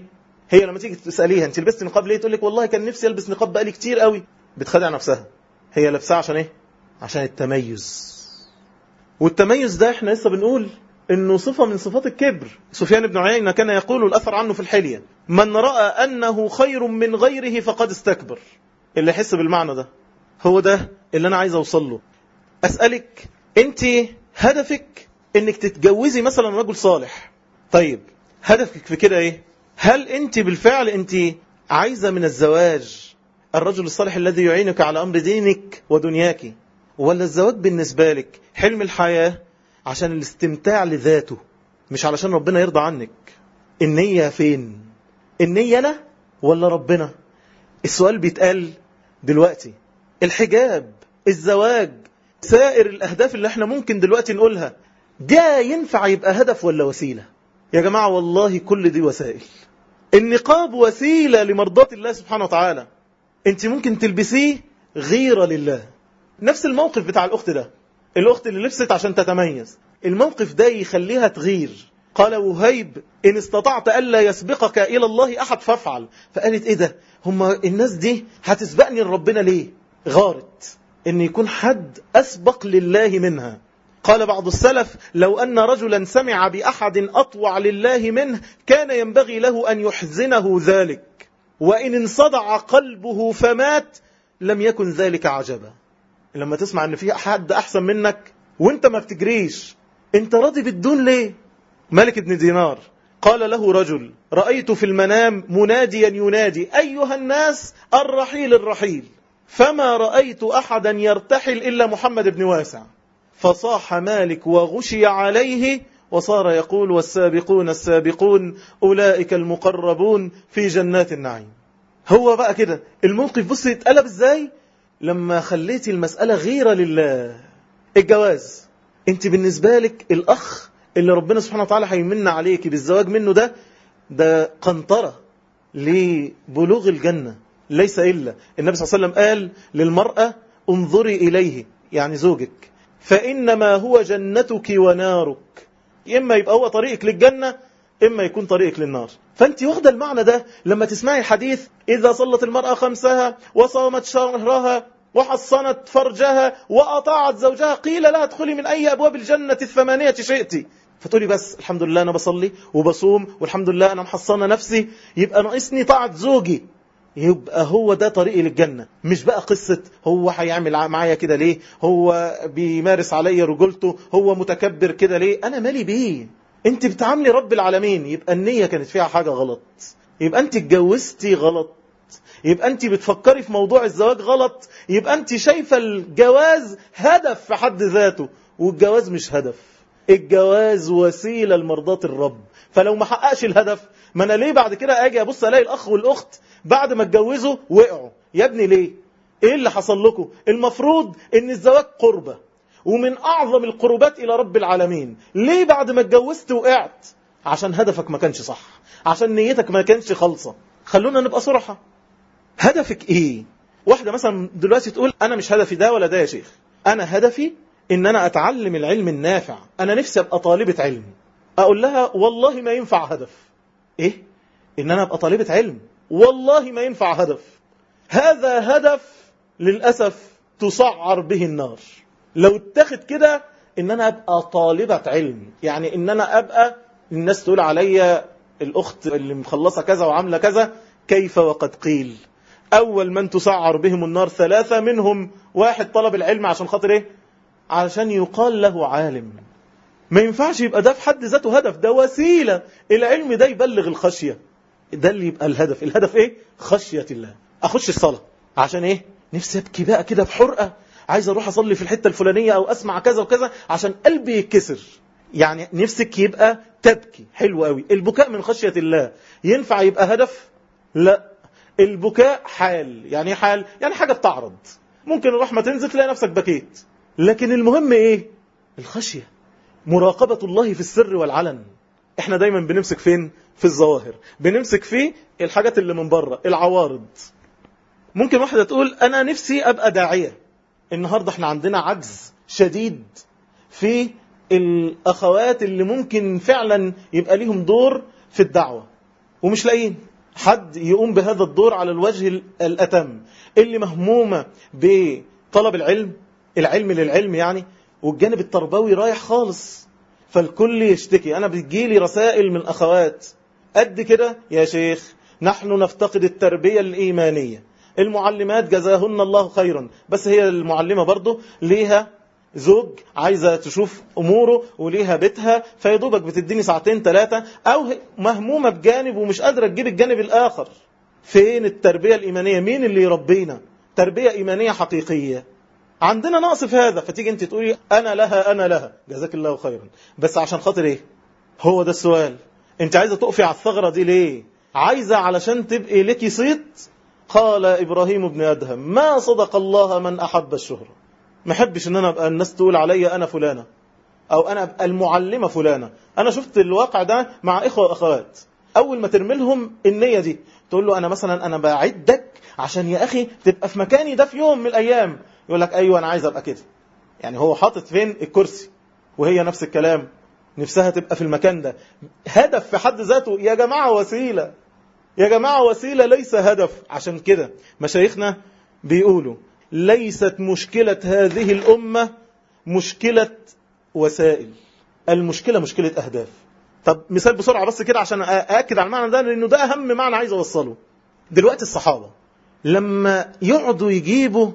هي لما تيجي تسأليها أنت لبست نقاب ليه؟ تقول لك والله كان نفسي ألبس نقاب بقالي كتير قوي. بتخدع نفسها. هي لابساه عشان إيه؟ عشان التميز. والتميز ده إحنا لسه بنقول إنه صفة من صفات الكبر. سفيان بن عيينة كان يقول الأثر عنه في الحلية. من رأى أنه خير من غيره فقد استكبر. اللي يحس بالمعنى ده. هو ده اللي أنا عايز أوصل له. أسألك أنت هدفك أنك تتجوزي مثلا رجل صالح. طيب هدفك في كده إيه؟ هل أنت بالفعل أنت عايزة من الزواج الرجل الصالح الذي يعينك على أمر دينك ودنياك؟ ولا الزواج بالنسبة لك حلم الحياة عشان الاستمتاع لذاته مش علشان ربنا يرضى عنك؟ النية فين؟ النية أنا ولا ربنا؟ السؤال بيتقال دلوقتي الحجاب الزواج سائر الأهداف اللي إحنا ممكن دلوقتي نقولها. ده ينفع يبقى هدف ولا وسيلة؟ يا جماعة والله كل دي وسائل. النقاب وسيلة لمرضاة الله سبحانه وتعالى. انت ممكن تلبسيه غيرة لله. نفس الموقف بتاع الأخت ده. الأخت اللي لبست عشان تتميز. الموقف ده يخليها تغير. قال وهيب إن استطعت ألا يسبقك إلى الله أحد فافعل. فقالت إيه ده؟ هم الناس دي هتسبقني لربنا ليه؟ غارت إن يكون حد أسبق لله منها. قال بعض السلف لو أن رجلا سمع بأحد أطوع لله منه كان ينبغي له أن يحزنه ذلك. وإن انصدع قلبه فمات لم يكن ذلك عجبا. لما تسمع إن في حد أحسن منك وإنت ما بتجريش إنت راضي بالدون ليه؟ ملك ابن دينار. قال له رجل رأيت في المنام مناديا ينادي أيها الناس الرحيل الرحيل. فما رأيت أحدا يرتحل إلا محمد بن واسع. فصاح مالك وغشي عليه وصار يقول والسابقون السابقون أولئك المقربون في جنات النعيم. هو بقى كده. الموقف بص يتقلب إزاي؟ لما خليتي المسألة غيرة لله. الجواز. أنت بالنسبة لك الأخ اللي ربنا سبحانه وتعالى هيمن عليك بالزواج منه ده ده قنطرة لبلوغ الجنة. ليس إلا. النبي صلى الله عليه وسلم قال للمرأة انظري إليه يعني زوجك. فإنما هو جنتك ونارك. إما يبقى هو طريقك للجنة إما يكون طريقك للنار. فأنت واخدة المعنى ده لما تسمعي حديث إذا صلت المرأة خمسها وصامت شهرها وحصنت فرجها وأطاعت زوجها قيل لها ادخلي من أي أبواب الجنة الثمانية شئت. فتقولي بس الحمد لله أنا بصلي وبصوم والحمد لله أنا محصنة نفسي يبقى ناقصني طاعة زوجي. يبقى هو ده طريقي للجنة. مش بقى قصة هو هيعمل معايا كده ليه؟ هو بيمارس عليا رجولته هو متكبر كده ليه؟ أنا مالي بيه؟ أنت بتعاملي رب العالمين يبقى النية كانت فيها حاجة غلط. يبقى أنت اتجوزتي غلط. يبقى أنت بتفكري في موضوع الزواج غلط. يبقى أنت شايفة الجواز هدف في حد ذاته والجواز مش هدف. الجواز وسيلة لمرضاة الرب. فلو ما حققش الهدف ما أنا ليه بعد كده آجي أبص ألاقي الأخ والأخت بعد ما اتجوزوا وقعوا. يا ابني ليه؟ إيه اللي حصل لكم؟ المفروض إن الزواج قربة. ومن أعظم القربات إلى رب العالمين. ليه بعد ما اتجوزت وقعت؟ عشان هدفك ما كانش صح. عشان نيتك ما كانش خالصة. خلونا نبقى صراحة. هدفك إيه؟ واحدة مثلا دلوقتي تقول أنا مش هدفي ده ولا ده يا شيخ. أنا هدفي إن أنا أتعلم العلم النافع. أنا نفسي أبقى طالبة علم. أقول لها والله ما ينفع هدف. إيه؟ إن أنا أبقى طالبة علم. والله ما ينفع هدف. هذا هدف للأسف تسعر به النار. لو اتخذ كده إن أنا أبقى طالبة علم. يعني إن أنا أبقى الناس تقول عليا الأخت اللي مخلصة كذا وعاملة كذا كيف وقد قيل؟ أول من تسعر بهم النار ثلاثة منهم واحد طلب العلم عشان خاطر إيه؟ عشان يقال له عالم. ما ينفعش يبقى ده في حد ذاته هدف ده وسيلة. العلم ده يبلغ الخشية. ده اللي يبقى الهدف. الهدف إيه؟ خشية الله. أخش الصلاة. عشان إيه؟ نفسي أبكي بقى كده بحرقة. عايز أروح أصلي في الحتة الفلانية أو أسمع كذا وكذا عشان قلبي يتكسر. يعني نفسك يبقى تبكي. حلو قوي البكاء من خشية الله. ينفع يبقى هدف؟ لا. البكاء حال. يعني حال؟ يعني حاجة بتعرض. ممكن الرحمة تنزل تلاقي نفسك بكيت. لكن المهم إيه؟ الخشية. مراقبة الله في السر والعلن. إحنا دايما بنمسك فين؟ في الظواهر. بنمسك في الحاجات اللي من بره العوارض. ممكن واحدة تقول أنا نفسي أبقى داعية. النهاردة إحنا عندنا عجز شديد في الأخوات اللي ممكن فعلا يبقى ليهم دور في الدعوة. ومش لاقيين حد يقوم بهذا الدور على الوجه الأتم. اللي مهمومة بطلب العلم العلم للعلم يعني والجانب التربوي رايح خالص. فالكل يشتكي. أنا بتجيلي رسائل من أخوات. قد كده؟ يا شيخ نحن نفتقد التربية الإيمانية. المعلمات جزاهن الله خيرا. بس هي المعلمة برضه ليها زوج عايزة تشوف أموره وليها بيتها فيدوبك بتديني ساعتين ثلاثة أو مهمومة بجانب ومش قادرة تجيب الجانب الآخر. فين التربية الإيمانية؟ مين اللي يربينا؟ تربية إيمانية حقيقية. عندنا نقص في هذا. فتيجي انت تقولي أنا لها أنا لها. جزاك الله خيرا. بس عشان خاطر إيه؟ هو ده السؤال. انت عايزة تقفي على الثغرة دي ليه؟ عايزة علشان تبقي لك صيت؟ قال إبراهيم بن أدهم ما صدق الله من أحب الشهرة. ما أحبش إن أنا أبقى الناس تقول عليا أنا فلانة أو أنا أبقى المعلمة فلانة. أنا شفت الواقع ده مع إخوة وأخوات. أول ما ترمي لهم النية دي تقول له أنا مثلا أنا بعدك عشان يا أخي تبقى في مكاني ده في يوم من الأيام. يقول لك أيوه أنا عايز أبقى كده. يعني هو حاطط فين؟ الكرسي. وهي نفس الكلام. نفسها تبقى في المكان ده. هدف في حد ذاته يا جماعة وسيلة. يا جماعة وسيلة ليس هدف. عشان كده مشايخنا بيقولوا ليست مشكلة هذه الأمة مشكلة وسائل. المشكلة مشكلة أهداف. طب مثال بسرعة بس كده عشان أأكد على المعنى ده لأنه ده أهم معنى عايز أوصله. دلوقتي الصحابة لما يقعدوا يجيبوا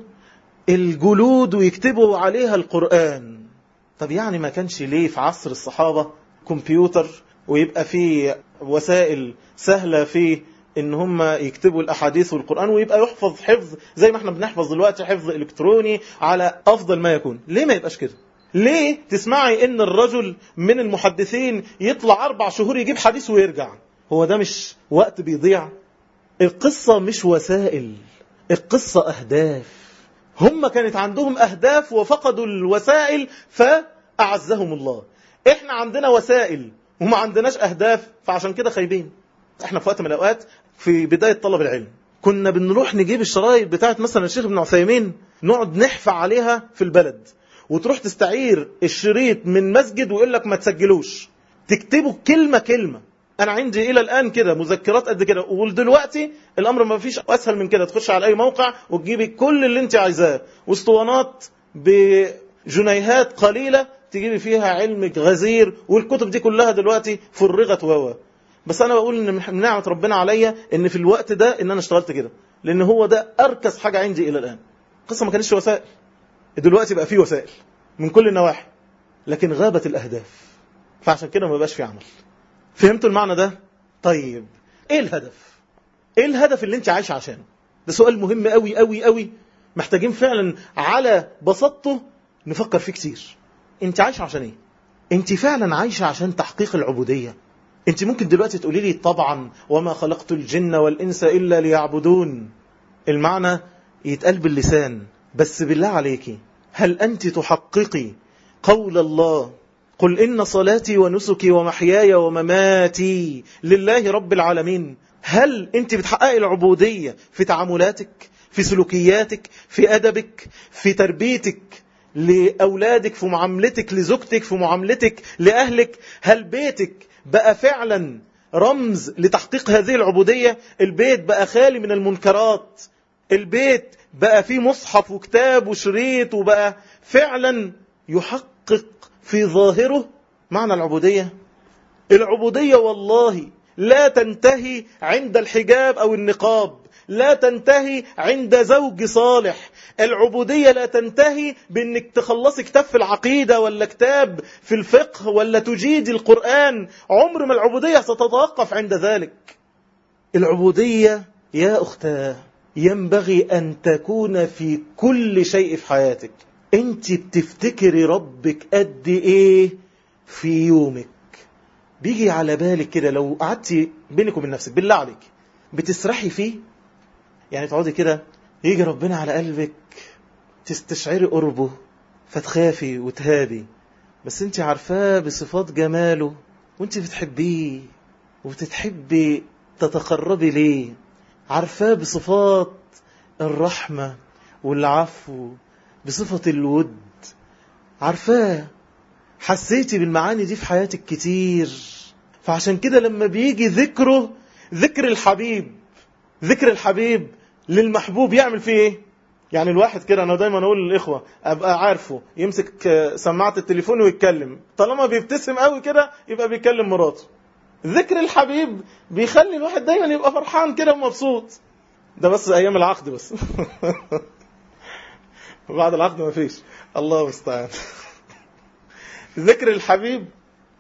الجلود ويكتبوا عليها القرآن. طب يعني ما كانش ليه في عصر الصحابة كمبيوتر ويبقى فيه وسائل سهلة في إن هم يكتبوا الأحاديث والقرآن ويبقى يحفظ حفظ زي ما إحنا بنحفظ دلوقتي حفظ إلكتروني على أفضل ما يكون. ليه ما يبقاش كده؟ ليه تسمعي إن الرجل من المحدثين يطلع أربع شهور يجيب حديث ويرجع؟ هو ده مش وقت بيضيع؟ القصة مش وسائل القصة أهداف. هم كانت عندهم أهداف وفقدوا الوسائل فأعزهم الله. إحنا عندنا وسائل وما عندناش أهداف فعشان كده خايبين. إحنا في وقت من الأوقات في بداية طلب العلم. كنا بنروح نجيب الشرايط بتاعت مثلا الشيخ ابن عثيمين نقعد نحفع عليها في البلد. وتروح تستعير الشريط من مسجد ويقول لك ما تسجلوش. تكتبه كلمة كلمة. أنا عندي إلى الآن كده مذكرات قد كده ودلوقتي الأمر ما فيش أسهل من كده. تخش على أي موقع وتجيبي كل اللي أنت عايزاه. وأسطوانات بجنيهات قليلة تجيبي فيها علم غزير والكتب دي كلها دلوقتي فرغت وهو. بس أنا بقول إن من نعمة ربنا عليا إن في الوقت ده إن أنا اشتغلت كده لأن هو ده اركز حاجة عندي إلى الآن. القصة ما كانتش وسائل. دلوقتي بقى فيه وسائل من كل النواحي لكن غابت الأهداف. فعشان كده ما بقاش في عمل. فهمتوا المعنى ده؟ طيب إيه الهدف؟ إيه الهدف اللي أنت عايش عشانه؟ ده سؤال مهم قوي قوي قوي محتاجين فعلا على بساطته نفكر فيه كتير. أنت عايشه عشان إيه؟ أنت فعلا عايشه عشان تحقيق العبودية. أنت ممكن دلوقتي تقولي لي طبعا وما خلقت الجن والإنس إلا ليعبدون. المعنى يتقال باللسان بس بالله عليكي هل أنت تحققي قول الله قل إن صلاتي ونسكي ومحياي ومماتي لله رب العالمين. هل أنت بتحققي العبودية في تعاملاتك في سلوكياتك في أدبك في تربيتك لأولادك في معاملتك لزوجتك في معاملتك لأهلك؟ هل بيتك بقى فعلا رمز لتحقيق هذه العبودية؟ البيت بقى خالي من المنكرات؟ البيت بقى فيه مصحف وكتاب وشريط وبقى فعلا يحقق في ظاهره معنى العبودية؟ العبودية والله لا تنتهي عند الحجاب أو النقاب لا تنتهي عند زوج صالح. العبودية لا تنتهي بأنك تخلصي كتاب في العقيدة ولا كتاب في الفقه ولا تجيد القرآن. عمر ما العبودية ستتوقف عند ذلك. العبودية يا أختاه ينبغي أن تكون في كل شيء في حياتك. انت بتفتكري ربك قد إيه في يومك؟ بيجي على بالك كده لو قعدتي بينك وبين نفسك بالله عليك بتسرحي فيه؟ يعني تقعدي كده يجي ربنا على قلبك تستشعري قربه فتخافي وتهابي. بس انت عارفاه بصفات جماله وانت بتحبيه وبتتحبي تتقربي ليه. عارفاه بصفات الرحمة والعفو بصفة الود. عارفاه؟ حسيتي بالمعاني دي في حياتك كتير. فعشان كده لما بيجي ذكره ذكر الحبيب ذكر الحبيب للمحبوب يعمل فيه إيه؟ يعني الواحد كده أنا دايما أقول للإخوة أبقى عارفه يمسك سماعة التليفون ويتكلم. طالما بيبتسم قوي كده يبقى بيكلم مراته. ذكر الحبيب بيخلي الواحد دايما يبقى فرحان كده ومبسوط. ده بس أيام العقد بس. بعد العقد ما فيش. الله المستعان. ذكر الحبيب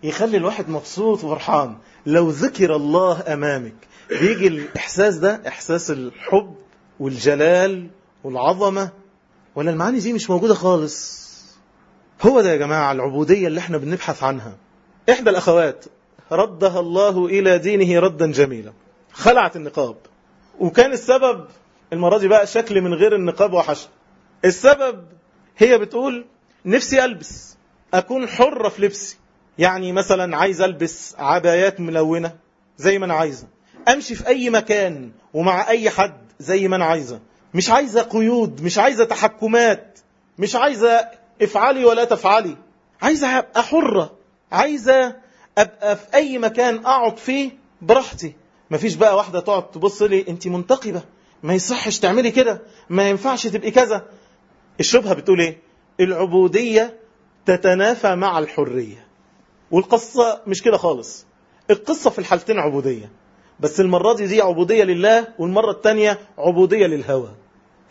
يخلي الواحد مبسوط وفرحان. لو ذكر الله أمامك. بيجي الإحساس ده إحساس الحب والجلال والعظمة. ولا المعاني دي مش موجودة خالص. هو ده يا جماعة العبودية اللي إحنا بنبحث عنها. إحدى الأخوات ردها الله إلى دينه ردا جميلا. خلعت النقاب. وكان السبب المرة دي بقى شكل من غير النقاب وحشد السبب هي بتقول نفسي ألبس أكون حرة في لبسي. يعني مثلا عايز ألبس عبايات ملونة زي ما أنا عايزة. أمشي في أي مكان ومع أي حد زي ما أنا عايزة. مش عايزة قيود مش عايزة تحكمات مش عايزة افعلي ولا تفعلي. عايزة أبقى حرة عايزة أبقى في أي مكان أقعد فيه براحتي. مفيش بقى واحدة تقعد تبص لي أنت منتقبة. ما يصحش تعملي كده. ما ينفعش تبقي كذا. الشبهة بتقول إيه؟ العبودية تتنافى مع الحرية. والقصة مش كده خالص. القصة في الحالتين عبودية. بس المرة دي دي عبودية لله والمرة التانية عبودية للهوى.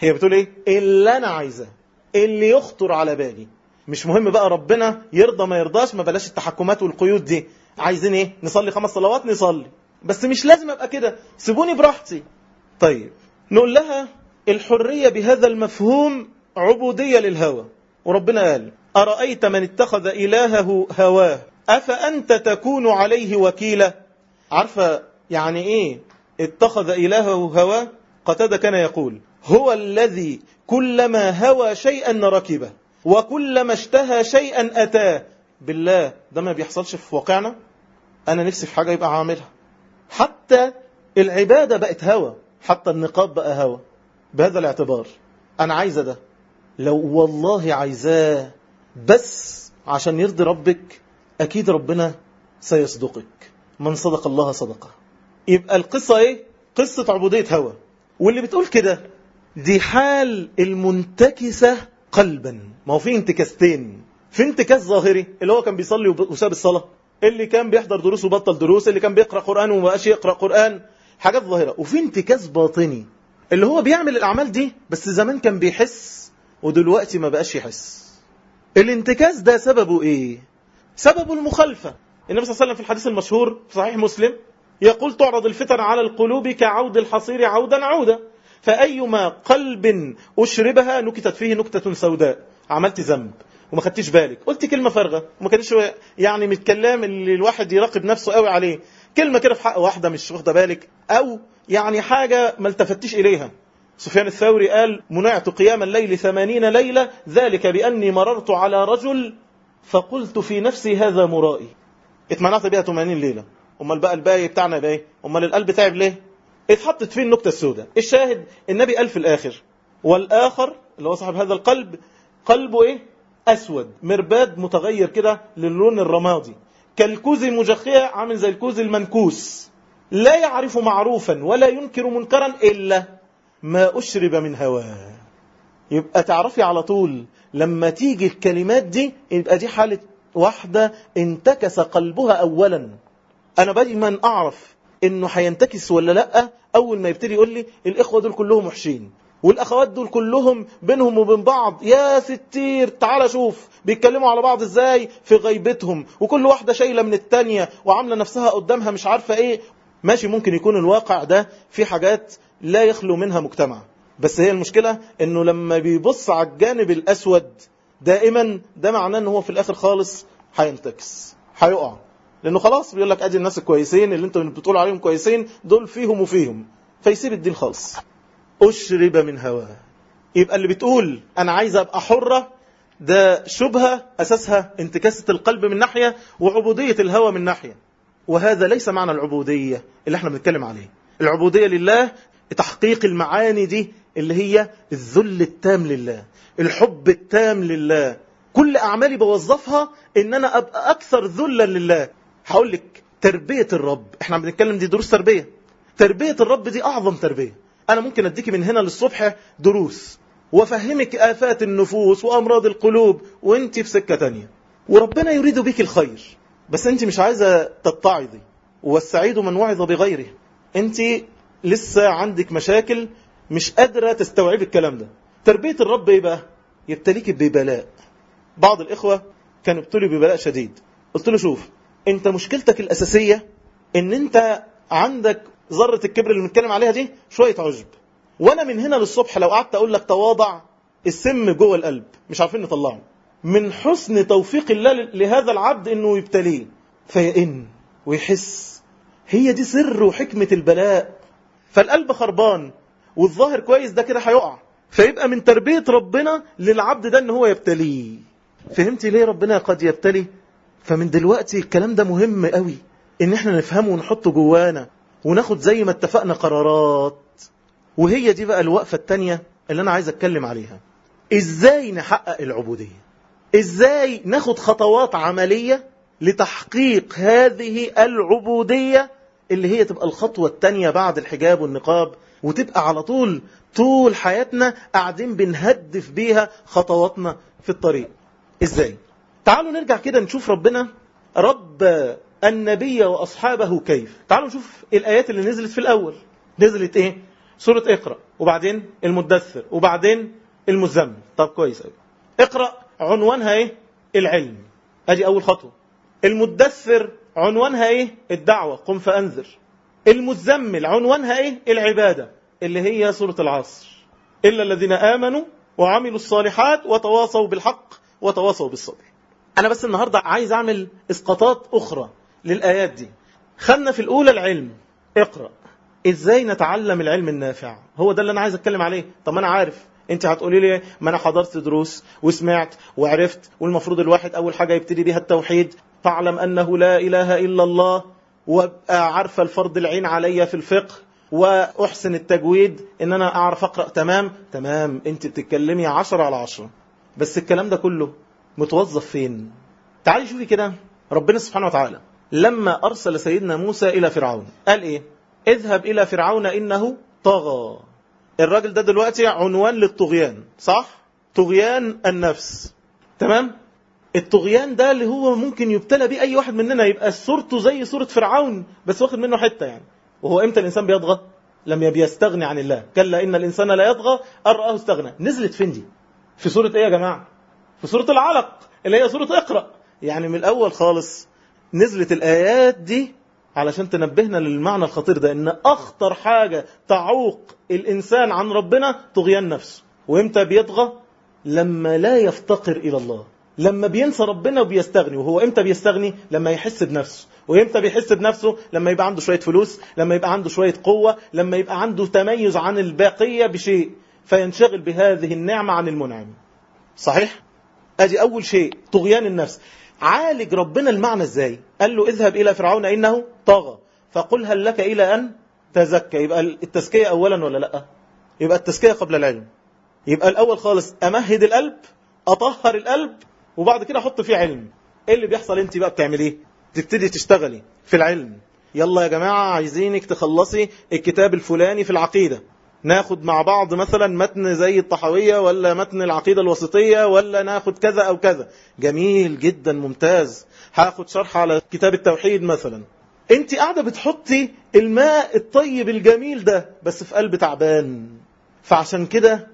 هي بتقول إيه؟ اللي أنا عايزاه اللي يخطر على بالي. مش مهم بقى ربنا يرضى ما يرضاش ما بلاش التحكمات والقيود دي. عايزين إيه؟ نصلي خمس صلوات نصلي. بس مش لازم أبقى كده. سيبوني براحتي. طيب نقول لها الحرية بهذا المفهوم عبودية للهوى. وربنا قال أرأيت من اتخذ إلهه هواه؟ أفأنت تكون عليه وكيلا؟ عارفة يعني إيه اتخذ إلهه هواه؟ قتادة كان يقول هو الذي كلما هوى شيئا ركبه وكلما اشتهى شيئا أتاه. بالله ده ما بيحصلش في واقعنا؟ أنا نفسي في حاجة يبقى عاملها. حتى العبادة بقت هوى حتى النقاب بقى هوى. بهذا الاعتبار أنا عايزة ده. لو والله عايزاه بس عشان يرضي ربك أكيد ربنا سيصدقك. من صدق الله صدقه. يبقى القصة إيه؟ قصة عبودية هوى. واللي بتقول كده دي حال المنتكسة قلبا. ما هو في انتكاستين. في انتكاس ظاهري اللي هو كان بيصلي وساب الصلاة. اللي كان بيحضر دروس وبطل دروس اللي كان بيقرأ قرآن وما بقاش يقرأ قرآن. حاجات ظاهرة. وفي انتكاس باطني. اللي هو بيعمل الأعمال دي بس زمان كان بيحس ودلوقتي ما بقاش يحس. الانتكاس ده سببه إيه؟ سببه المخالفة. النبي صلى الله عليه وسلم في الحديث المشهور في صحيح مسلم يقول تعرض الفتن على القلوب كعود الحصير عودا عودا. فأيما قلب أشربها نكتت فيه نكتة سوداء. عملت ذنب وما خدتش بالك. قلت كلمة فارغة. وما كانش يعني من الكلام اللي الواحد يراقب نفسه قوي عليه. كلمة كده في حق واحدة مش واخدة بالك. أو يعني حاجة ما التفتش إليها. سفيان الثوري قال منعت قيام الليل ثمانين ليلة ذلك بأني مررت على رجل فقلت في نفسي هذا مرائي. اتمنعت بها 80 ليلة. أمال بقى الباقي بتاعنا يبقى إيه؟ أمال القلب تعب ليه؟ اتحطت فيه النكتة السوداء. الشاهد النبي قال في الآخر والآخر اللي هو صاحب هذا القلب قلبه إيه؟ أسود مرباد متغير كده للون الرمادي. كالكوز المجخية عامل زي الكوز المنكوس. لا يعرف معروفا ولا ينكر منكرا إلا ما أشرب من هواه يبقى تعرفي على طول لما تيجي الكلمات دي يبقى دي حالة واحدة انتكس قلبها اولا. أنا دايما أعرف إنه هينتكس ولا لأ أول ما يبتدي يقول لي الإخوة دول كلهم وحشين والأخوات دول كلهم بينهم وبين بعض يا ستير تعال شوف بيتكلموا على بعض إزاي؟ في غيبتهم وكل واحدة شايلة من التانية وعاملة نفسها قدامها مش عارفة إيه. ماشي ممكن يكون الواقع ده في حاجات لا يخلو منها مجتمع. بس هي المشكلة إنه لما بيبص على الجانب الأسود دائما ده معناه ان هو في الآخر خالص هينتكس هيقع. لأنه خلاص بيقول لك ادي الناس الكويسين اللي أنتوا بتقول عليهم كويسين دول فيهم وفيهم. فيسيب الدين خالص. أشرب من هواه. يبقى اللي بتقول أنا عايز أبقى حرة ده شبهة أساسها انتكاسة القلب من ناحية وعبودية الهوى من ناحية. وهذا ليس معنى العبودية اللي إحنا بنتكلم عليه. العبودية لله تحقيق المعاني دي اللي هي الذل التام لله الحب التام لله. كل أعمالي بوظفها إن أنا أبقى أكثر ذلا لله. هقول لك تربية الرب إحنا بنتكلم دي دروس تربية. تربية الرب دي أعظم تربية. أنا ممكن اديكي من هنا للصبح دروس. وأفهمك آفات النفوس وأمراض القلوب وأنت في سكة تانية. وربنا يريد بك الخير بس أنت مش عايزة تتعظي. والسعيد من وعظ بغيره. أنت لسه عندك مشاكل مش قادرة تستوعب الكلام ده. تربية الرب إيه بقى يبتليك ببلاء. بعض الإخوة كانوا ابتلوا ببلاء شديد. قلت له شوف أنت مشكلتك الأساسية إن أنت عندك ذرة الكبر اللي بنتكلم عليها دي شوية عجب. وأنا من هنا للصبح لو قعدت أقول لك تواضع السم جوه القلب. مش عارفين نطلعه. من حسن توفيق الله لهذا العبد إنه يبتليه. فيئن ويحس. هي دي سر وحكمة البلاء. فالقلب خربان والظاهر كويس ده كده هيقع. فيبقى من تربية ربنا للعبد ده إن هو يبتليه. فهمتي ليه ربنا قد يبتلي؟ فمن دلوقتي الكلام ده مهم قوي. إن إحنا نفهمه ونحطه جوانا وناخد زي ما اتفقنا قرارات. وهي دي بقى الوقفة التانية اللي أنا عايز أتكلم عليها. إزاي نحقق العبودية؟ إزاي ناخد خطوات عملية لتحقيق هذه العبودية اللي هي تبقى الخطوة التانية بعد الحجاب والنقاب وتبقى على طول طول حياتنا قاعدين بنهدف بيها خطواتنا في الطريق. إزاي؟ تعالوا نرجع كده نشوف ربنا رب النبي وأصحابه كيف. تعالوا نشوف الآيات اللي نزلت في الأول. نزلت إيه؟ سورة اقرأ وبعدين المدثر وبعدين المزمل. طب كويس أوي. اقرأ عنوانها إيه؟ العلم. أدي أول خطوة. المدثر عنوانها إيه؟ الدعوة قم فأنذر. المزمل عنوانها إيه؟ العبادة اللي هي سورة العصر. إلا الذين آمنوا وعملوا الصالحات وتواصوا بالحق وتواصوا بالصبر. أنا بس النهاردة عايز أعمل إسقاطات أخرى للآيات دي. خدنا في الأولى العلم. اقرأ. إزاي نتعلم العلم النافع؟ هو ده اللي أنا عايز أتكلم عليه. طب أنا عارف. أنت هتقولي لي ما أنا حضرت دروس وسمعت وعرفت والمفروض الواحد أول حاجة يبتدي بيها التوحيد. فاعلم أنه لا إله إلا الله وابقى عارفة الفرض العين عليا في الفقه وأحسن التجويد إن أنا أعرف أقرأ. تمام؟ تمام. أنت بتتكلمي عشرة على عشرة. بس الكلام ده كله متوظف فين؟ تعالي شوفي كده. ربنا سبحانه وتعالى لما أرسل سيدنا موسى إلى فرعون قال إيه؟ اذهب إلى فرعون إنه طغى. الراجل ده دلوقتي عنوان للطغيان صح؟ طغيان النفس. تمام؟ الطغيان ده اللي هو ممكن يبتلى بيه أي واحد مننا يبقى صورته زي صورة فرعون بس واخد منه حتة يعني. وهو إمتى الإنسان بيطغى؟ لم يستغني عن الله. كلا إن الإنسان لا يطغى أن رآه استغنى. نزلت فين دي؟ في سورة إيه يا جماعة؟ في سورة العلق اللي هي سورة اقرأ. يعني من الأول خالص نزلت الآيات دي علشان تنبهنا للمعنى الخطير ده إن أخطر حاجة تعوق الإنسان عن ربنا طغيان نفسه. وإمتى بيطغى؟ لما لا يفتقر إلى الله. لما بينسى ربنا وبيستغني وهو إمتى بيستغني؟ لما يحس بنفسه. وإمتى بيحس بنفسه؟ لما يبقى عنده شوية فلوس لما يبقى عنده شوية قوة لما يبقى عنده تميز عن الباقية بشيء فينشغل بهذه النعمة عن المنعم. صحيح؟ أدي أول شيء طغيان النفس. عالج ربنا المعنى إزاي؟ قال له اذهب إلى فرعون إنه طغى. فقل هل لك إلى أن تزكى؟ يبقى التزكية اولا ولا لأ؟ يبقى التزكية قبل العلم. يبقى الأول خالص أمهد القلب أطهر القلب وبعد كده أحط فيه علم. إيه اللي بيحصل أنت بقى؟ بتعمل إيه؟ تبتدي تشتغلي في العلم. يلا يا جماعة عايزينك تخلصي الكتاب الفلاني في العقيدة. ناخد مع بعض مثلا متن زي الطحوية ولا متن العقيدة الوسطية ولا ناخد كذا أو كذا. جميل جدا ممتاز. هاخد شرح على كتاب التوحيد مثلا. أنت قاعدة بتحطي الماء الطيب الجميل ده بس في قلب تعبان. فعشان كده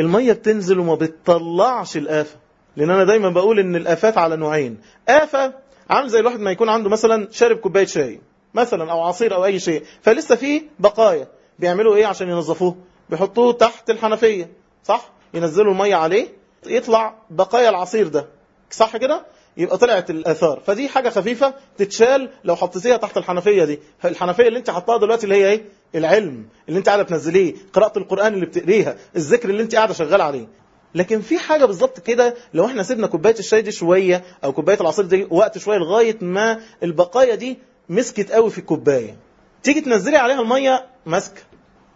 المية بتنزل وما بتطلعش الآفة. لأن أنا دايما بقول إن الآفات على نوعين. آفة عامل زي الواحد ما يكون عنده مثلا شارب كوباية شاي مثلا أو عصير أو أي شيء فلسه فيه بقايا. بيعملوا إيه عشان ينظفوه؟ بيحطوه تحت الحنفية صح؟ ينزلوا المية عليه يطلع بقايا العصير ده. صح كده؟ يبقى طلعت الآثار. فدي حاجة خفيفة تتشال لو حطيتيها تحت الحنفية دي. الحنفية اللي أنت حطاها دلوقتي اللي هي إيه؟ العلم اللي أنت قاعدة تنزليه قراءة القرآن اللي بتقريها الذكر اللي أنت قاعدة شغال عليه. لكن في حاجة بالظبط كده لو إحنا سيبنا كوباية الشاي دي شوية أو كوباية العصير دي وقت شوية لغاية ما البقايا دي مسكت قوي في الكوباية. تيجي تنزلي عليها المية ماسكه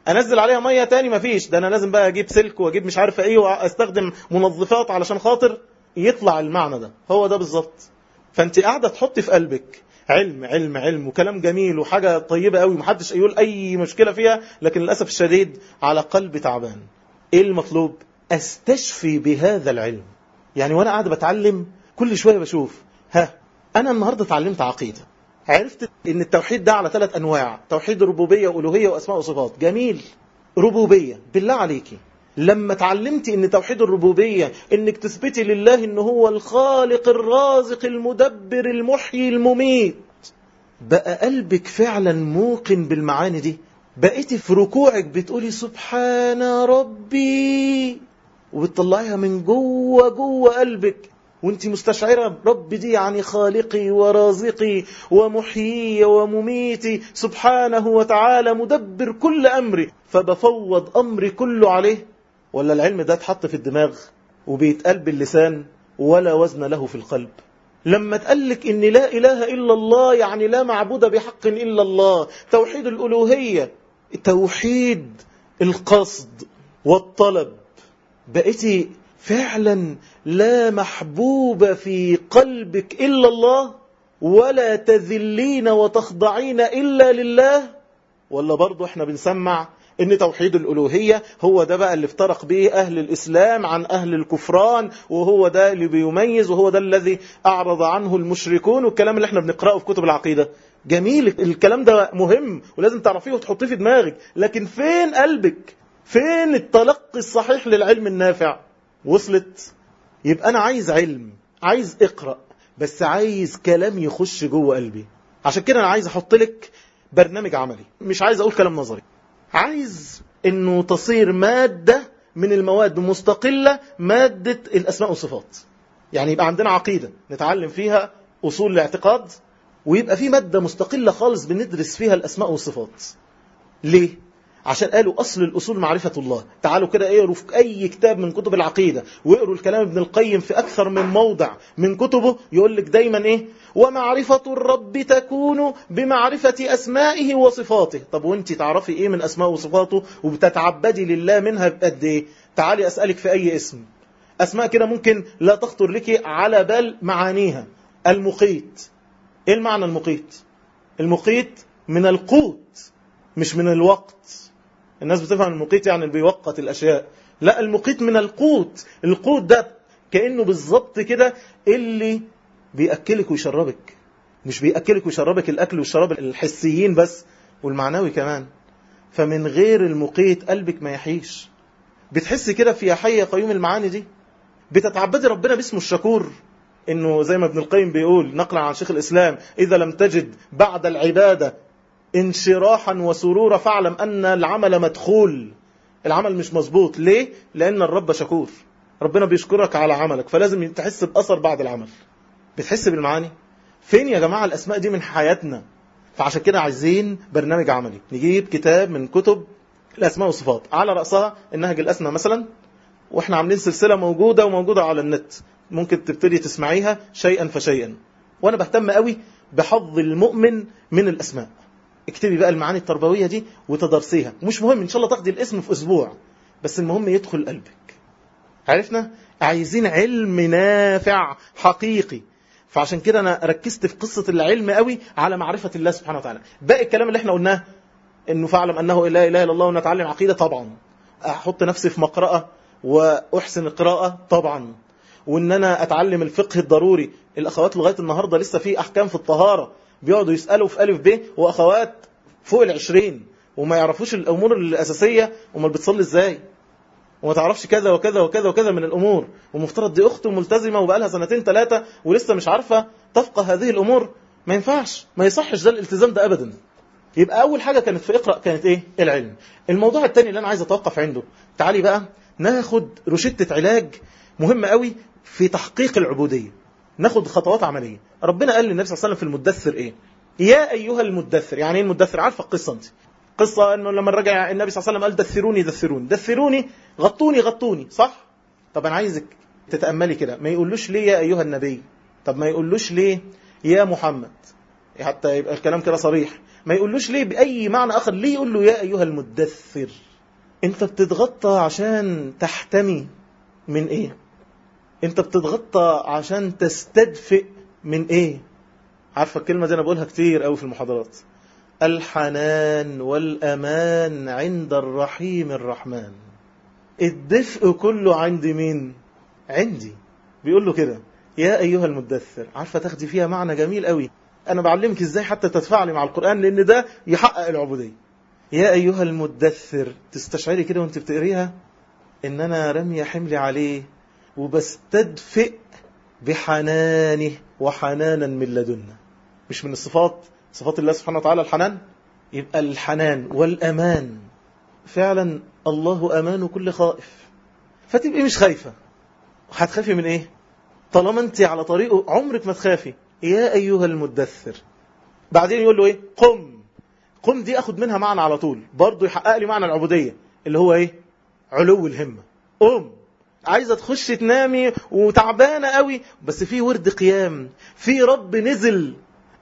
أنزل عليها مية تاني مفيش. ده أنا لازم بقى أجيب سلك وأجيب مش عارف إيه وأستخدم منظفات علشان خاطر يطلع المعنى ده. هو ده بالظبط. فأنت قاعدة تحطي في قلبك علم علم علم وكلام جميل وحاجة طيبة قوي محدش يقول أي مشكلة فيها لكن للأسف الشديد على قلب تعبان. إيه المطلوب؟ أستشفي بهذا العلم. يعني وأنا قاعد بتعلم كل شوية بشوف ها أنا النهارده اتعلمت عقيدة. عرفت إن التوحيد ده على ثلاث أنواع توحيد ربوبية وألوهية وأسماء وصفات. جميل. ربوبية بالله عليكي. لما اتعلمتي إن توحيد الربوبية إنك تثبتي لله ان هو الخالق الرازق المدبر المحيي المميت. بقى قلبك فعلا موقن بالمعاني دي؟ بقيتي في ركوعك بتقولي سبحان ربي. وبتطلعيها من جوه جوه قلبك. وانت مستشعرة رب دي يعني خالقي ورازقي ومحيي ومميتي. سبحانه وتعالى مدبر كل أمري. فبفوض أمري كله عليه. ولا العلم ده اتحط في الدماغ وبيتقال باللسان ولا وزن له في القلب. لما تقلك إن لا إله إلا الله يعني لا معبود بحق إلا الله. توحيد الألوهية توحيد القصد والطلب. بقيتي فعلا لا محبوب في قلبك إلا الله ولا تذلين وتخضعين إلا لله. ولا برضو إحنا بنسمع إن توحيد الألوهية هو ده بقى اللي افترق به أهل الإسلام عن أهل الكفران وهو ده اللي بيميز وهو ده الذي أعرض عنه المشركون والكلام اللي إحنا بنقرأه في كتب العقيدة. جميل الكلام ده مهم ولازم تعرفيه وتحطيه في دماغك لكن فين قلبك؟ فين التلقي الصحيح للعلم النافع؟ وصلت. يبقى أنا عايز علم عايز اقرأ بس عايز كلام يخش جوه قلبي. عشان كده أنا عايز أحط لك برنامج عملي. مش عايز أقول كلام نظري. عايز أنه تصير مادة من المواد مستقلة مادة الأسماء والصفات. يعني يبقى عندنا عقيدة نتعلم فيها أصول الاعتقاد ويبقى في مادة مستقلة خالص بندرس فيها الأسماء والصفات. ليه؟ عشان قالوا أصل الأصول معرفة الله. تعالوا كده اقروا في أي كتاب من كتب العقيدة واقروا الكلام ابن القيم في أكثر من موضع من كتبه. يقول لك دايما إيه؟ ومعرفة الرب تكون بمعرفة أسمائه وصفاته. طب وانت تعرفي إيه من أسماء وصفاته وبتتعبدي لله منها بقد إيه؟ تعالي أسألك في أي اسم. أسماء كده ممكن لا تخطر لك على بال معانيها. المقيت. إيه المعنى المقيت؟ المقيت من القوت مش من الوقت. الناس بتفهم المقيت يعني اللي بيوقت الأشياء. لا المقيت من القوت. القوت ده كأنه بالظبط كده اللي بيأكلك ويشربك. مش بيأكلك ويشربك الأكل والشراب الحسيين بس والمعنوي كمان. فمن غير المقيت قلبك ما يحيش. بتحس كده في حي قيوم المعاني دي؟ بتتعبدي ربنا باسمه الشكور. إنه زي ما ابن القيم بيقول نقلا عن شيخ الإسلام إذا لم تجد بعد العبادة انشراحا وسرورا فاعلم أن العمل مدخول. العمل مش مظبوط. ليه؟ لأن الرب شكور. ربنا بيشكرك على عملك. فلازم تحس بأثر بعد العمل. بتحس بالمعاني. فين يا جماعة الأسماء دي من حياتنا؟ فعشان كده عايزين برنامج عملي. نجيب كتاب من كتب الأسماء والصفات. على رأسها النهج الاسمى مثلا. وإحنا عاملين سلسلة موجودة وموجودة على النت. ممكن تبتدي تسمعيها شيئا فشيئا. وأنا بهتم قوي بحظ المؤمن من الأسماء. اكتبي بقى المعاني التربوية دي وتدرسيها. مش مهم إن شاء الله تاخدي الاسم في أسبوع بس المهم يدخل قلبك. عرفنا؟ عايزين علم نافع حقيقي. فعشان كده أنا ركزت في قصة العلم قوي على معرفة الله سبحانه وتعالى. باقي الكلام اللي إحنا قلناه إنه فاعلم أنه لا إله إلا الله ونتعلم عقيدة طبعا. أحط نفسي في مقرأة وأحسن القراءة طبعا. وإن أنا أتعلم الفقه الضروري الأخوات لغاية النهارده لسه في أحكام في الطهارة. بيقعدوا يسألوا في ألف ب واخوات فوق العشرين وما يعرفوش الأمور الأساسية أمال بتصلي إزاي؟ وما تعرفش كذا وكذا وكذا وكذا من الأمور. ومفترض دي أخت ملتزمة وبقى لها سنتين ثلاثة ولسه مش عارفة تفقه هذه الأمور. ما ينفعش ما يصحش ده الالتزام ده ابدا. يبقى أول حاجة كانت في اقرأ كانت إيه؟ العلم. الموضوع الثاني اللي أنا عايز أتوقف عنده تعالي بقى ناخد روشتة علاج مهمة قوي في تحقيق العبودية. ناخد خطوات عملية. ربنا قال للنبي صلى الله عليه وسلم في المدثر إيه؟ يا أيها المدثر يعني إيه المدثر؟ عارفة القصة أنت؟ قصة إنه لما رجع النبي صلى الله عليه وسلم قال دثروني دثروني. دثروني غطوني غطوني صح؟ طب أنا عايزك تتأملي كده. ما يقولوش ليه يا أيها النبي؟ طب ما يقولوش ليه يا محمد؟ حتى يبقى الكلام كده صريح. ما يقولوش ليه بأي معنى آخر؟ ليه يقول له يا أيها المدثر؟ أنت بتتغطى عشان تحتمي من إيه؟ انت بتتغطى عشان تستدفئ من إيه؟ عارفة الكلمة دي أنا بقولها كتير قوي في المحاضرات. الحنان والأمان عند الرحيم الرحمن. الدفء كله عند مين؟ عندي. بيقول له كده يا أيها المدثر. عارفة تاخدي فيها معنى جميل قوي أنا بعلمك إزاي حتى تتفاعلي مع القرآن لأن ده يحقق العبودية. يا أيها المدثر. تستشعري كده وانت بتقريها إن أنا رمي حملي عليه. وبستدفئ بحنانه وحنانا من لدنا مش من الصفات صفات الله سبحانه وتعالى الحنان؟ يبقى الحنان والأمان. فعلا الله أمان كل خائف. فتبقي مش خايفة. هتخافي من إيه؟ طالما أنت على طريقه عمرك ما تخافي. يا أيها المدثر. بعدين يقول له إيه؟ قم. قم دي اخد منها معنى على طول. برضه يحقق لي معنى العبودية اللي هو إيه؟ علو الهمة. قم. عايزة تخش تنامي وتعبانة قوي بس في ورد قيام. في رب نزل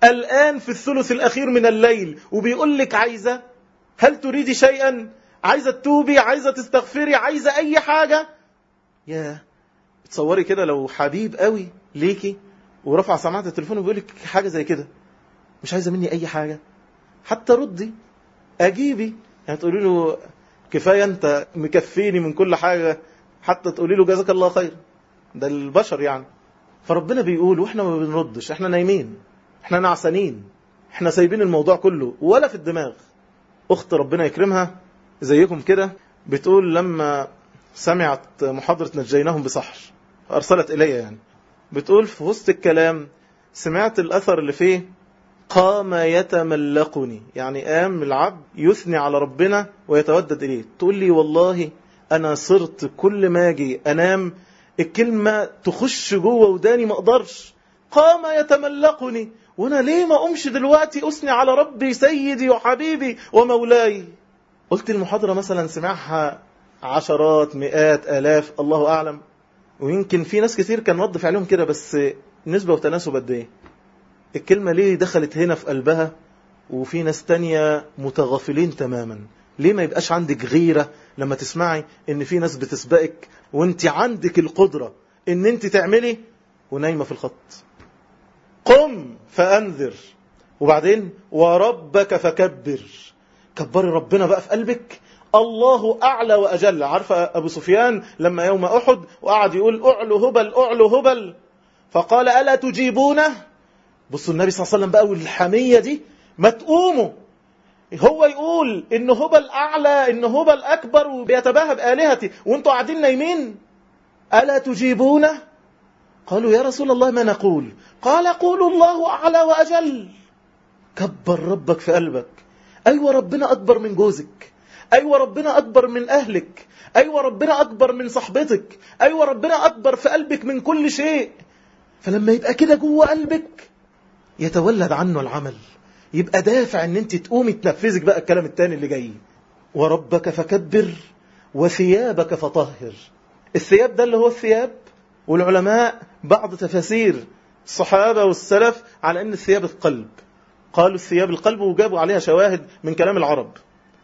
الآن في الثلث الأخير من الليل وبيقول لك عايزة هل تريدي شيئا؟ عايزة تتوبي؟ عايزة تستغفري؟ عايزة أي حاجة؟ يا تصوري كده لو حبيب قوي ليكي ورفع سماعة التليفون وبيقول لك حاجة زي كده. مش عايزة مني أي حاجة. حتى ردي أجيبي. يعني تقولي له كفاية أنت مكفيني من كل حاجة. حتى تقولي له جزاك الله خير. ده البشر يعني. فربنا بيقول وإحنا ما بنردش إحنا نايمين إحنا نعسانين إحنا سايبين الموضوع كله ولا في الدماغ. أخت ربنا يكرمها زيكم كده بتقول لما سمعت محاضرة نجيناهم بسحر أرسلت الي يعني. بتقول في وسط الكلام سمعت الأثر اللي فيه قام يتملقني. يعني قام العبد يثني على ربنا ويتودد إليه. تقول لي والله أنا صرت كل ما أجي أنام الكلمة تخش جوه وداني ما أقدرش. قام يتملقني وأنا ليه ما أقومش دلوقتي؟ أثني على ربي سيدي وحبيبي ومولاي. قلت المحاضرة مثلا سمعها عشرات مئات آلاف الله أعلم. ويمكن في ناس كتير كان رد فعلهم كده بس نسبة وتناسب قد إيه؟ الكلمة ليه دخلت هنا في قلبها؟ وفي ناس تانية متغافلين تماما. ليه ما يبقاش عندك غيرة؟ لما تسمعي إن في ناس بتسبقك وإنت عندك القدرة إن إنت تعملي ونايمة في الخط. قم فأنذر. وبعدين وربك فكبر. كبري ربنا بقى في قلبك. الله أعلى وأجل. عارفة أبو سفيان لما يوم أحد وقعد يقول أعلو هبل أعلو هبل. فقال ألا تجيبونه؟ بصوا النبي صلى الله عليه وسلم بقى والحمية دي ما تقوموا. هو يقول إن هبل أعلى إن هبل أكبر وبيتباهى بآلهتي. وانتوا قاعدين نايمين؟ ألا تجيبونه قالوا يا رسول الله ما نقول. قال قولوا الله أعلى وأجل. كبر ربك في قلبك. أيوة ربنا أكبر من جوزك. أيوة ربنا أكبر من أهلك. أيوة ربنا أكبر من صحبتك. أيوة ربنا أكبر في قلبك من كل شيء. فلما يبقى كده جوه قلبك يتولد عنه العمل. يبقى دافع إن أنت تقومي تنفذك بقى الكلام التاني اللي جاي. وربك فكبر وثيابك فطهر. الثياب ده اللي هو الثياب؟ والعلماء بعض تفاسير الصحابة والسلف على إن الثياب القلب. قالوا الثياب القلب وجابوا عليها شواهد من كلام العرب.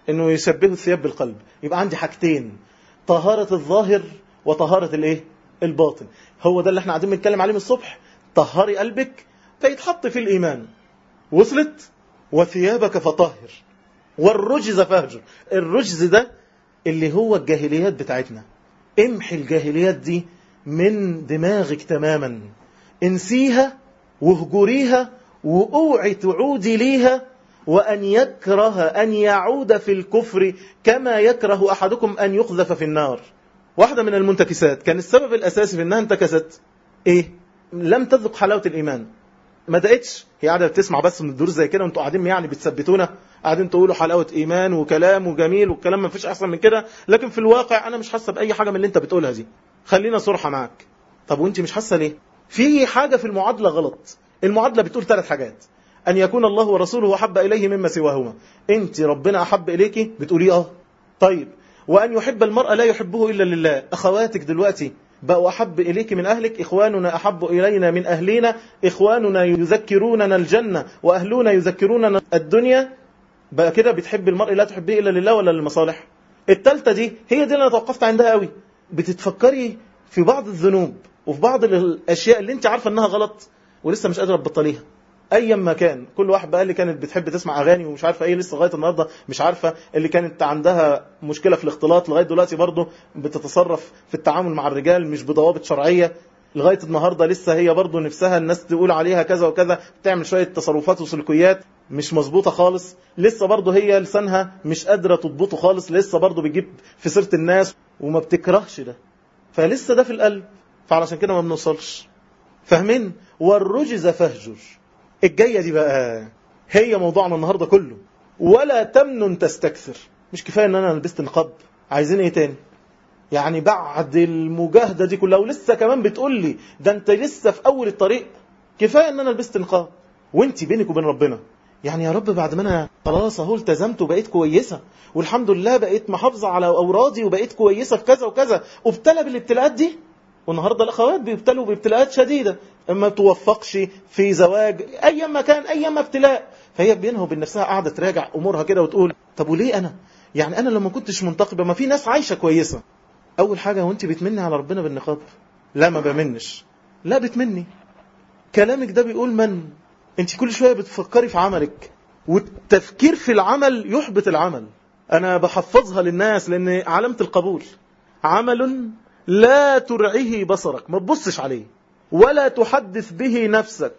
إنه يشبهوا الثياب بالقلب. يبقى عندي حاجتين. طهارة الظاهر وطهارة الإيه؟ الباطن. هو ده اللي إحنا قاعدين بنتكلم عليه من الصبح. طهري قلبك فيتحط في الإيمان. وصلت وثيابك فطهر والرجز فاهجر. الرجز ده اللي هو الجاهليات بتاعتنا. امحي الجاهليات دي من دماغك تماما. انسيها واهجريها واوعي تعودي ليها وأن يكره أن يعود في الكفر كما يكره أحدكم أن يقذف في النار. واحدة من المنتكسات. كان السبب الأساسي في أنها انتكست إيه؟ لم تذق حلاوة الإيمان. ما دقتش؟ هي قاعدة بتسمع بس من الدروس زي كده وانتوا قاعدين يعني بتثبتونا. قاعدين تقولوا حلاوة إيمان وكلام وجميل والكلام ما فيش أحسن من كده. لكن في الواقع أنا مش حاسة بأي حاجة من اللي أنت بتقولها دي. خلينا صرحة معاك. طب وانت مش حاسة ليه؟ في حاجة في المعادلة غلط. المعادلة بتقول ثلاث حاجات. أن يكون الله ورسوله أحب إليه مما سواهما. أنت ربنا أحب إليك بتقولي آه. طيب. وأن يحب المرأة لا يحبه إلا لله. أخواتك دلوقتي بقوا أحب إليك من أهلك إخواننا أحب إلينا من أهلنا إخواننا يذكروننا الجنة وأهلنا يذكروننا الدنيا. بقى كده بتحب المرء لا تحبه إلا لله ولا للمصالح. التالتة دي هي دي اللي أنا توقفت عندها قوي. بتتفكري في بعض الذنوب وفي بعض الأشياء اللي أنت عارفة أنها غلط ولسه مش قادرة تبطليها. ايا كان. كل واحد بقى اللي كانت بتحب تسمع أغاني ومش عارفة إيه لسه لغاية النهارده مش عارفة اللي كانت عندها مشكلة في الاختلاط. لغاية دلوقتي برضه بتتصرف في التعامل مع الرجال مش بضوابط شرعية. لغاية النهارده لسه هي برضه نفسها الناس تقول عليها كذا وكذا بتعمل شوية تصرفات وسلوكيات مش مظبوطة خالص. لسه برضه هي لسانها مش قادرة تضبطه خالص. لسه برضه بتجيب في سيرة الناس وما بتكرهش ده. فلسه ده في القلب فعلشان كده ما بنوصلش. فاهمين؟ والرجز فاهجر. الجاية دي بقى هي موضوعنا النهاردة كله. ولا تمنن تستكثر. مش كفاية إن أنا لبست نقاب. عايزين إيه تاني؟ يعني بعد المجاهدة دي كلها ولسه كمان بتقول لي ده أنت لسه في أول الطريق. كفاية إن أنا لبست نقاب. وانت بينك وبين ربنا. يعني يا رب بعد ما أنا خلاص أهو التزمت وبقيت كويسة والحمد لله بقيت محافظة على اورادي وبقيت كويسة في كذا وكذا وابتلى بالابتلاءات دي. والنهاردة الأخوات بيبتلوا بابتلاءات شديدة. اما توفقش في زواج ما كان ايا ما ابتلاء. فهي بينها وبين نفسها قاعدة تراجع أمورها كده وتقول طب وليه أنا؟ يعني أنا لما كنتش منتقبة ما في ناس عايشة كويسة. أول حاجة وانت بتمني على ربنا بالنقاب؟ لا ما بمنش. لا بتمني. كلامك ده بيقول من؟ أنت كل شوية بتفكري في عملك والتفكير في العمل يحبط العمل. أنا بحفظها للناس لأن علامة القبول. عمل لا ترعيه بصرك ما تبصش عليه. ولا تحدث به نفسك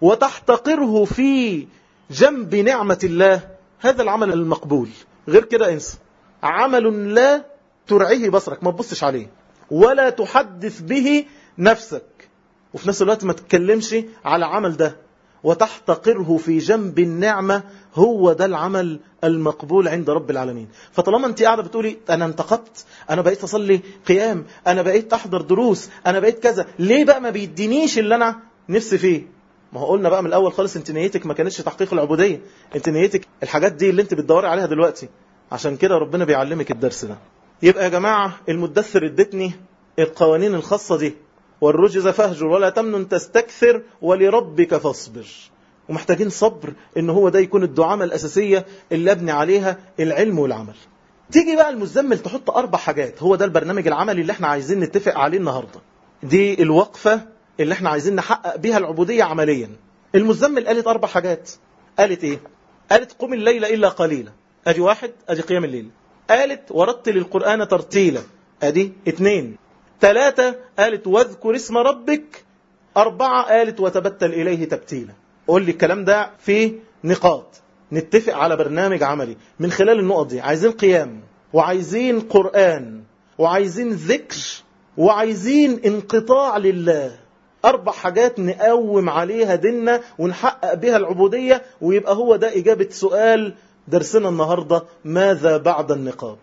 وتحتقره في جنب نعمة الله. هذا العمل المقبول. غير كده انسى عمل لا ترعيه بصرك ما تبصش عليه. ولا تحدث به نفسك. وفي نفس الوقت ما تتكلمش على عمل ده. وتحتقره في جنب النعمة هو ده العمل المقبول عند رب العالمين. فطالما انت قاعدة بتقولي أنا انتقبت أنا بقيت أصلي قيام أنا بقيت أحضر دروس أنا بقيت كذا ليه بقى ما بيدينيش اللي أنا نفسي فيه؟ ما هو قلنا بقى من الأول خالص انت نيتك ما كانتش تحقيق العبودية. انت نيتك الحاجات دي اللي انت بتدوري عليها دلوقتي. عشان كده ربنا بيعلمك الدرس ده. يبقى يا جماعة المدثر ادتني القوانين الخاصة دي. والرجز فهجر ولا تمنن تستكثر ولربك فاصبر. ومحتاجين صبر إن هو ده يكون الدعامة الأساسية اللي أبني عليها العلم والعمل. تيجي بقى المزمل تحط أربع حاجات. هو ده البرنامج العملي اللي إحنا عايزين نتفق عليه النهاردة. دي الوقفة اللي إحنا عايزين نحقق بيها العبودية عمليا. المزمل قالت أربع حاجات. قالت إيه؟ قالت قم الليل إلا قليلا. أدي واحد أدي قيام الليل. قالت ورتل القرآن ترتيلا. أدي اتنين. ثلاثة قالت واذكر اسم ربك. أربعة قالت وتبتل إليه تبتيلا. قول لي الكلام ده في نقاط. نتفق على برنامج عملي. من خلال النقط دي عايزين قيام وعايزين قرآن وعايزين ذكر وعايزين انقطاع لله. أربع حاجات نقوم عليها ديننا ونحقق بها العبودية ويبقى هو ده إجابة سؤال درسنا النهاردة ماذا بعد النقاب؟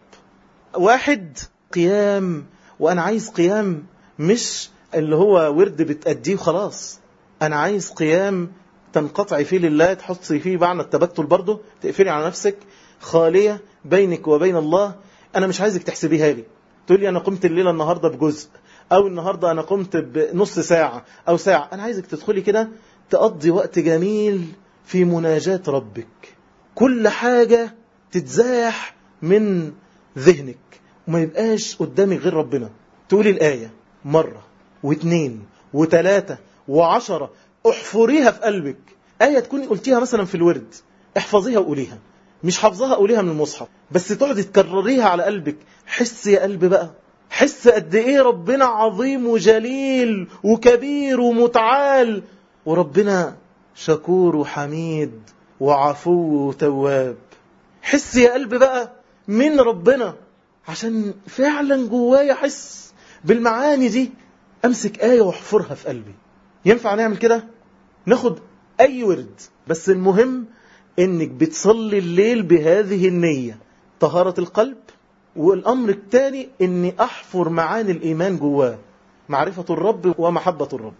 واحد قيام وأنا عايز قيام مش اللي هو ورد بتأديه خلاص أنا عايز قيام تنقطعي فيه لله تحطي فيه معنى التبتل برضه تقفلي على نفسك خالية بينك وبين الله. أنا مش عايزك تحسبيها لي. تقول لي أنا قمت الليلة النهاردة بجزء أو النهاردة أنا قمت بنص ساعة أو ساعة. أنا عايزك تدخلي كده تقضي وقت جميل في مناجاة ربك. كل حاجة تتزاح من ذهنك. وما يبقاش قدامك غير ربنا. تقولي الآية مرة واثنين وثلاثة وعشرة احفريها في قلبك. آية تكوني قلتيها مثلا في الورد احفظيها وقوليها. مش حافظاها قوليها من المصحف. بس تقعدي تكرريها على قلبك. حس يا قلب بقى. حس قد إيه ربنا عظيم وجليل وكبير ومتعال. وربنا شكور وحميد وعفو وتواب. حس يا قلب بقى من ربنا. عشان فعلا جوايا حس بالمعاني دي أمسك آية وأحفرها في قلبي. ينفع نعمل كده؟ ناخد أي ورد. بس المهم إنك بتصلي الليل بهذه النية. طهارة القلب والأمر الثاني إني أحفر معاني الإيمان جواه معرفة الرب ومحبة الرب.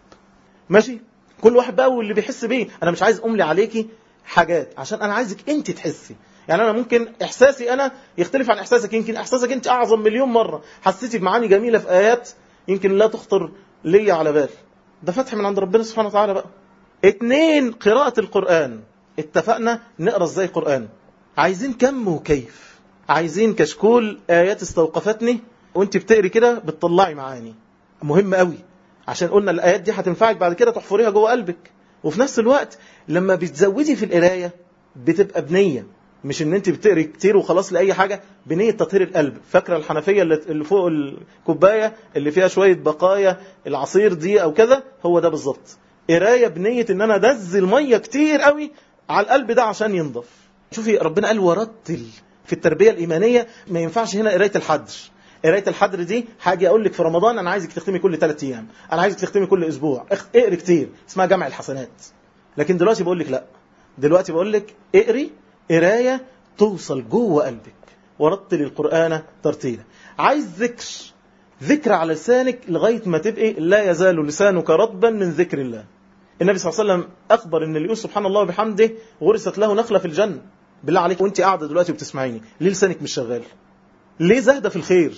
ماشي؟ كل واحد بقى واللي بيحس بيه أنا مش عايز أملي عليكي حاجات عشان أنا عايزك أنت تحسي. يعني أنا ممكن إحساسي أنا يختلف عن إحساسك. يمكن إحساسك أنت أعظم مليون مرة. حسيتي بمعاني جميلة في آيات يمكن لا تخطر لي على بال. ده فتح من عند ربنا سبحانه وتعالى بقى. اتنين قراءة القرآن. اتفقنا نقرأ إزاي قرآن؟ عايزين كم وكيف؟ عايزين كشكول آيات استوقفتني وأنت بتقري كده بتطلعي معاني. مهم قوي. عشان قلنا الآيات دي هتنفعك بعد كده تحفريها جوه قلبك. وفي نفس الوقت لما بتزودي في القراية بتبقى بنية. مش إن أنت بتقري كتير وخلاص لأي حاجة بنية تطهير القلب. فاكرة الحنفية اللي فوق الكوباية اللي فيها شوية بقايا العصير دي أو كذا؟ هو ده بالظبط. قراية بنية إن أنا أنزل مية كتير قوي على القلب ده عشان ينضف. شوفي ربنا قال ورتل في التربية الإيمانية ما ينفعش هنا قراية الحدر. قراية الحدر دي حاجة أقول لك في رمضان أنا عايزك تختمي كل ثلاث أيام. أنا عايزك تختمي كل أسبوع. اقري كتير. اسمها جمع الحسنات. لكن دلوقتي بقول لك لا. دلوقتي بقول لك اقري قراية توصل جوه قلبك. ورتل القرآن ترتيلا. عايز ذكر ذكر على لسانك لغاية ما تبقي لا يزال لسانك رطبا من ذكر الله. النبي صلى الله عليه وسلم أخبر إن اللي يقول سبحان الله وبحمده غرست له نخلة في الجنة. بالله عليك وانت قاعدة دلوقتي وبتسمعيني. ليه لسانك مش شغال؟ ليه زاهدة في الخير؟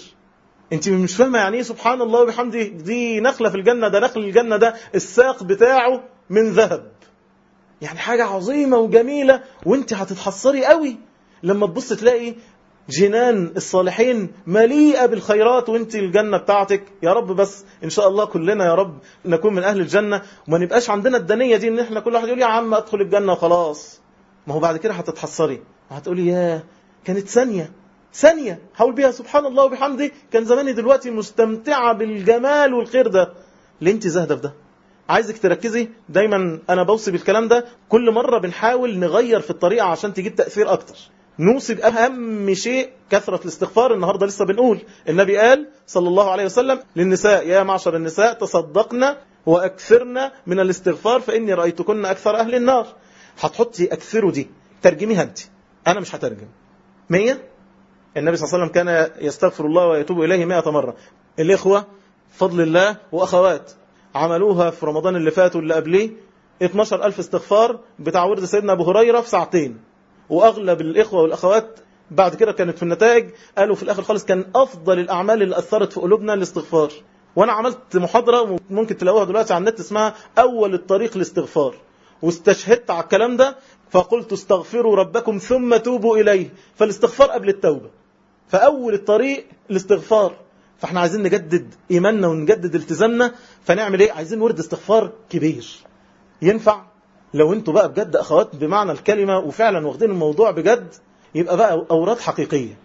انت مش فاهمة يعني إيه سبحان الله وبحمده دي نخلة في الجنة ده نخل الجنة ده الساق بتاعه من ذهب. يعني حاجة عظيمة وجميلة وانت هتتحسري قوي. لما تبص تلاقي جنان الصالحين مليئة بالخيرات وانت الجنة بتاعتك. يا رب بس إن شاء الله كلنا يا رب نكون من أهل الجنة. وما نبقاش عندنا الدنية دي إن إحنا كل واحد يقول يا عم أدخل الجنة وخلاص. ما هو بعد كده هتتحسري وهتقولي يا كانت ثانية ثانية. حاول بيها سبحان الله وبحمده كان زماني دلوقتي مستمتعة بالجمال والخير ده. ليه انت زاهدة في ده؟ عايزك تركزي. دايما أنا بوصي بالكلام ده. كل مرة بنحاول نغير في الطريقة عشان تجيب تأثير أكتر. نوصي بأهم شيء كثرة الاستغفار. النهاردة لسه بنقول النبي قال صلى الله عليه وسلم للنساء يا معشر النساء تصدقنا وأكثرنا من الاستغفار فإني رأيتكن أكثر أهل النار. هتحطي أكثروا دي. ترجميها أنت. أنا مش هترجم. مية؟ النبي صلى الله عليه وسلم كان يستغفر الله ويتوب إليه مئة مرة. الإخوة فضل الله وأخوات. عملوها في رمضان اللي فات واللي قبليه 12 ألف استغفار بتاع ورد سيدنا أبو هريرة في ساعتين. وأغلب الإخوة والأخوات بعد كده كانت في النتائج قالوا في الآخر خالص كان أفضل الأعمال اللي أثرت في قلوبنا الاستغفار. وأنا عملت محاضرة ممكن تلاقوها دلوقتي على النت اسمها أول الطريق الاستغفار واستشهدت على الكلام ده فقلت استغفروا ربكم ثم توبوا إليه. فالاستغفار قبل التوبة. فأول الطريق الاستغفار فاحنا عايزين نجدد إيماننا ونجدد التزامنا فنعمل إيه؟ عايزين ورد استغفار كبير. ينفع؟ لو أنتوا بقى بجد أخوات بمعنى الكلمة وفعلا واخدين الموضوع بجد يبقى بقى أوراد حقيقية.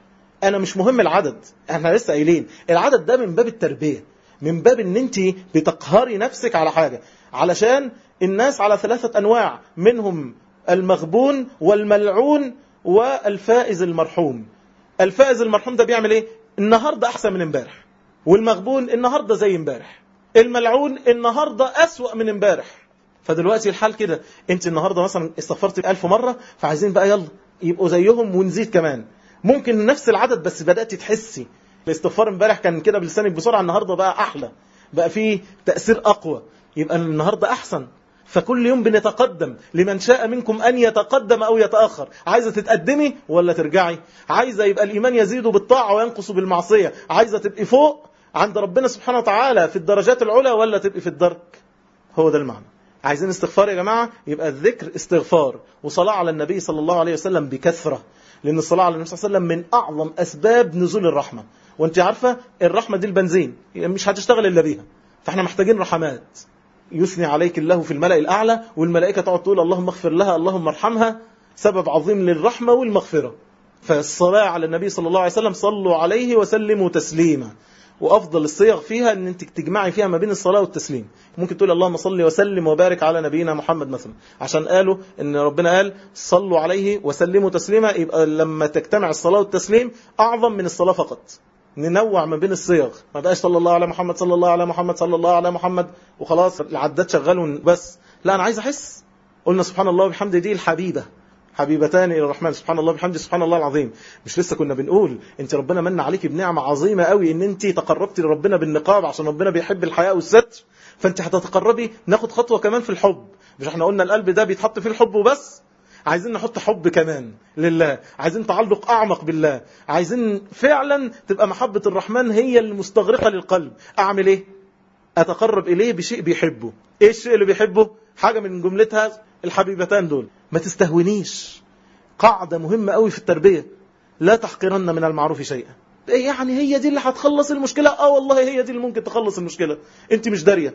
أنا مش مهم العدد إحنا لسه قايلين. العدد ده من باب التربية من باب إن انت بتقهري نفسك على حاجة. علشان الناس على ثلاثة أنواع منهم المغبون والملعون والفائز المرحوم. الفائز المرحوم ده بيعمل إيه؟ النهاردة أحسن من إمبارح. والمغبون النهاردة زي امبارح. الملعون النهاردة أسوأ من امبارح. فدلوقتي الحال كده. انت النهاردة مثلا استغفرت ألف مرة فعايزين بقى يلا يبقوا زيهم ونزيد كمان. ممكن نفس العدد بس بدأت تحسي. الاستغفار امبارح كان كده بلسانك بسرعة النهاردة بقى أحلى. بقى فيه تأثير أقوى. يبقى النهاردة أحسن. فكل يوم بنتقدم. لمن شاء منكم أن يتقدم أو يتأخر. عايزة تتقدمي ولا ترجعي؟ عايزة يبقى الإيمان يزيد بالطاعة وينقص بالمعصية. عايزة تبقي فوق عند ربنا سبحانه وتعالى في الدرجات العلى ولا تبقي في الدرك. هو ده المعنى. عايزين استغفار يا جماعة؟ يبقى الذكر استغفار. وصلاة على النبي صلى الله عليه وسلم بكثرة. لأن الصلاة على النبي صلى الله عليه وسلم من أعظم أسباب نزول الرحمة. وأنت عارفة الرحمة دي البنزين. مش هتشتغل إلا بيها. فإحنا محتاجين رحمات. يثني عليك الله في الملأ الأعلى والملائكة تقعد تقول اللهم اغفر لها اللهم ارحمها. سبب عظيم للرحمة والمغفرة. فالصلاة على النبي صلى الله عليه وسلم صلوا عليه وسلموا تسليما. وأفضل الصيغ فيها أن أنت تجمعي فيها ما بين الصلاة والتسليم. ممكن تقول اللهم صل وسلم وبارك على نبينا محمد مثلا. عشان قالوا أن ربنا قال صلوا عليه وسلموا تسليما يبقى لما تجتمع الصلاة والتسليم أعظم من الصلاة فقط. ننوع ما بين الصيغ. ما بقاش صلى الله على محمد صلى الله على محمد صلى الله على محمد وخلاص العداد شغال بس. لا أنا عايز أحس. قلنا سبحان الله وبحمده دي الحبيبة. حبيبتان إلى الرحمن. سبحان الله بحمده سبحان الله العظيم. مش لسه كنا بنقول انت ربنا من عليك بنعمة عظيمة قوي إن أنت تقربتي لربنا بالنقاب عشان ربنا بيحب الحياء والستر. فأنت هتتقربي ناخد خطوة كمان في الحب. مش إحنا قلنا القلب ده بيتحط فيه الحب وبس. عايزين نحط حب كمان لله. عايزين تعلق أعمق بالله. عايزين فعلا تبقى محبة الرحمن هي المستغرقة للقلب. أعمل إيه؟ أتقرب إليه بشيء بيحبه. إيه الشيء اللي بيحبه؟ حاجة من جملتها الحبيبتان دول. ما تستهونيش قاعدة مهمة قوي في التربية. لا تحقرن من المعروف شيئا. يعني هي دي اللي هتخلص المشكلة؟ آه والله هي دي اللي ممكن تخلص المشكلة. أنت مش دارية.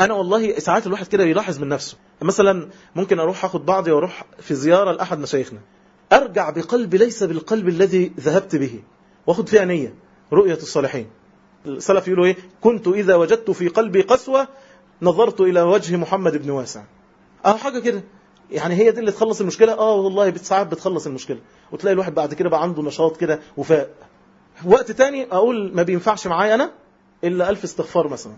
أنا والله ساعات الواحد كده يلاحظ من نفسه. مثلا ممكن أروح أخد بعضي وأروح في زيارة لأحد مشايخنا. أرجع بقلبي ليس بالقلب الذي ذهبت به. وأخد فيها نية. رؤية الصالحين. السلف يقولوا إيه؟ كنت إذا وجدت في قلبي قسوة نظرت إلى وجه محمد بن واسع. آه حاجة كده. يعني هي دي اللي تخلص المشكلة؟ آه والله ساعات بتخلص المشكلة. وتلاقي الواحد بعد كده بقى عنده نشاط كده وفاء. وقت تاني أقول ما بينفعش معايا أنا إلا ألف استغفار مثلا.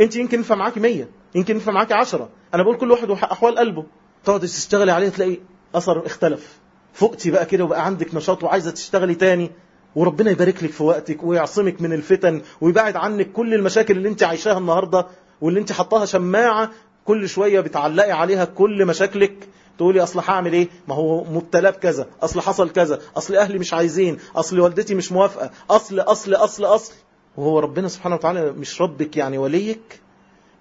أنت يمكن ينفع معاكي 100 يمكن ينفع معاكي 10 أنا بقول كل واحد واحوال قلبه. تقعد تشتغلي عليه تلاقي أثر اختلف. فقتي بقى كده وبقى عندك نشاط وعايزة تشتغلي تاني. وربنا يبارك لك في وقتك ويعصمك من الفتن ويبعد عنك كل المشاكل اللي أنت عايشاها النهارده واللي أنت حطاها شماعة كل شوية بتعلقي عليها كل مشاكلك تقولي أصل هعمل إيه؟ ما هو مبتلى بكذا أصل حصل كذا أصل أهلي مش عايزين أصل والدتي مش موافقة أصل أصل أصل أصل. وهو ربنا سبحانه وتعالى مش ربك يعني وليك؟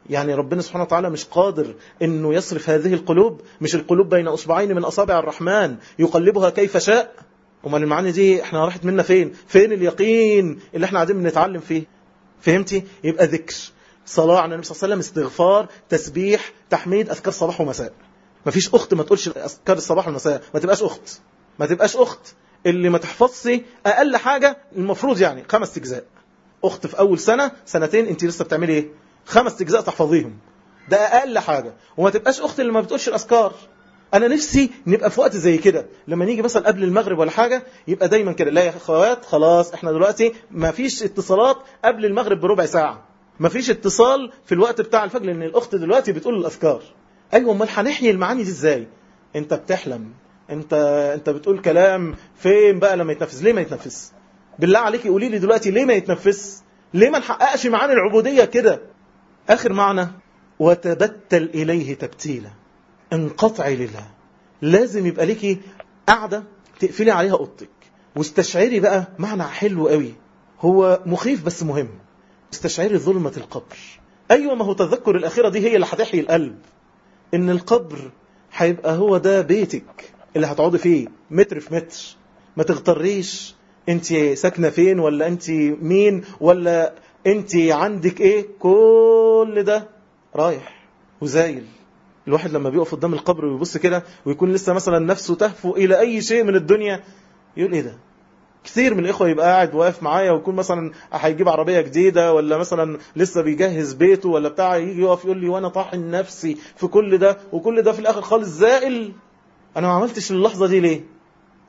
يعني ربنا سبحانه وتعالى مش قادر إنه يصرف هذه القلوب؟ مش القلوب بين أصبعين من أصابع الرحمن يقلبها كيف شاء؟ أمال المعاني دي إحنا راحت منا فين؟ فين اليقين اللي إحنا قاعدين بنتعلم فيه؟ فهمتي؟ يبقى ذكر. صلاة على النبي صلى الله عليه وسلم استغفار تسبيح تحميد أذكار صباح ومساء. مفيش أخت ما تقولش أذكار الصباح والمساء. ما تبقاش أخت. ما تبقاش أخت. اللي ما تحفظش أقل حاجة المفروض يعني خمس أجزاء. أخت في أول سنة سنتين أنت لسه بتعملي إيه؟ خمس أجزاء تحفظيهم. ده أقل حاجة. وما تبقاش أخت اللي ما بتقولش الأذكار. أنا نفسي نبقى في وقت زي كده. لما نيجي مثلا قبل المغرب ولا حاجة يبقى دايما كده. لا يا أخوات خلاص إحنا دلوقتي ما فيش اتصالات قبل المغرب بربع ساعة. ما فيش اتصال في الوقت بتاع الفجر لأن الأخت دلوقتي بتقول الأذكار. أيوه أمال هنحيي المعاني دي إزاي؟ أنت بتحلم أنت أنت بتقول كلام فين بقى لما يتنفذ ليه ما يتنفذ بالله عليك قولي لي دلوقتي ليه ما يتنفذ ليه ما نحققش معاني العبودية كده؟ آخر معنى وتبتل إليه تبتيلا انقطعي لله. لازم يبقى ليكي قاعدة تقفلي عليها أوضتك. واستشعري بقى معنى حلو قوي هو مخيف بس مهم. استشعري ظلمة القبر. أيوة ما هو تذكر الأخيرة دي هي اللي هتحيي القلب. إن القبر هيبقى هو ده بيتك اللي هتقعدي فيه متر في متر. ما تغتريش أنت ساكنة فين ولا أنت مين ولا أنت عندك إيه. كل ده رايح وزايل. الواحد لما بيقف قدام القبر ويبص كده ويكون لسه مثلا نفسه تهفو إلى أي شيء من الدنيا يقول إيه ده؟ كثير من الإخوة يبقى قاعد واقف معايا ويكون مثلا هيجيب عربية جديدة ولا مثلا لسه بيجهز بيته ولا بتاع يجي يقف يقول لي وأنا طاحن نفسي في كل ده وكل ده في الآخر خالص زائل أنا ما عملتش اللحظة دي ليه؟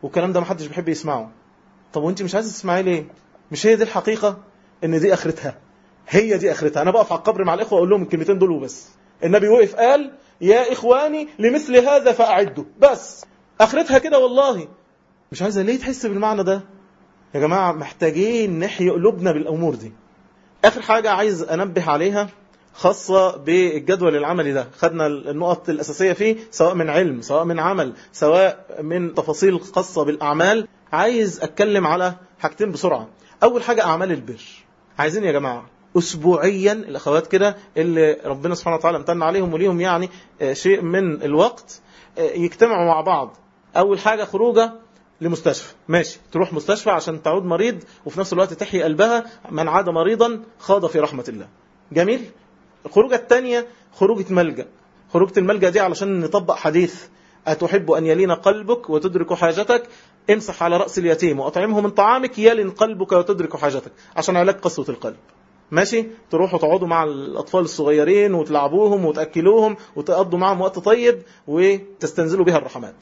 والكلام ده ما حدش بيحب يسمعه. طب وأنت مش عايز تسمعيه ليه؟ مش هي دي الحقيقة؟ إن دي آخرتها. هي دي آخرتها. أنا بقف على القبر مع الإخوة أقول لهم الكلمتين دول وبس. النبي وقف قال يا إخواني لمثل هذا فأعدوا. بس. آخرتها كده والله. مش عايزة ليه تحس بالمعنى ده؟ يا جماعة محتاجين نحيي قلوبنا بالأمور دي. آخر حاجة عايز أنبه عليها خاصة بالجدول العملي ده. خدنا النقط الأساسية فيه سواء من علم سواء من عمل سواء من تفاصيل خاصة بالأعمال. عايز أتكلم على حاجتين بسرعة. أول حاجة أعمال البر. عايزين يا جماعة أسبوعيا الأخوات كده اللي ربنا سبحانه وتعالى امتن عليهم وليهم يعني شيء من الوقت يجتمعوا مع بعض. أول حاجة خروجة لمستشفى. ماشي. تروح مستشفى عشان تعود مريض وفي نفس الوقت تحيي قلبها من عاد مريضا خاض في رحمة الله. جميل؟ الخروجة الثانية خروجة ملجأ. خروجة الملجأ دي علشان نطبق حديث. أتحب أن يلين قلبك وتدرك حاجتك؟ امسح على رأس اليتيم وأطعمه من طعامك يلن قلبك وتدرك حاجتك. عشان علاج قسوة القلب. ماشي؟ تروحوا تقعدوا مع الأطفال الصغيرين وتلعبوهم وتأكلوهم وتقضوا معهم وقت طيب وتستنزلوا بها الرحمات.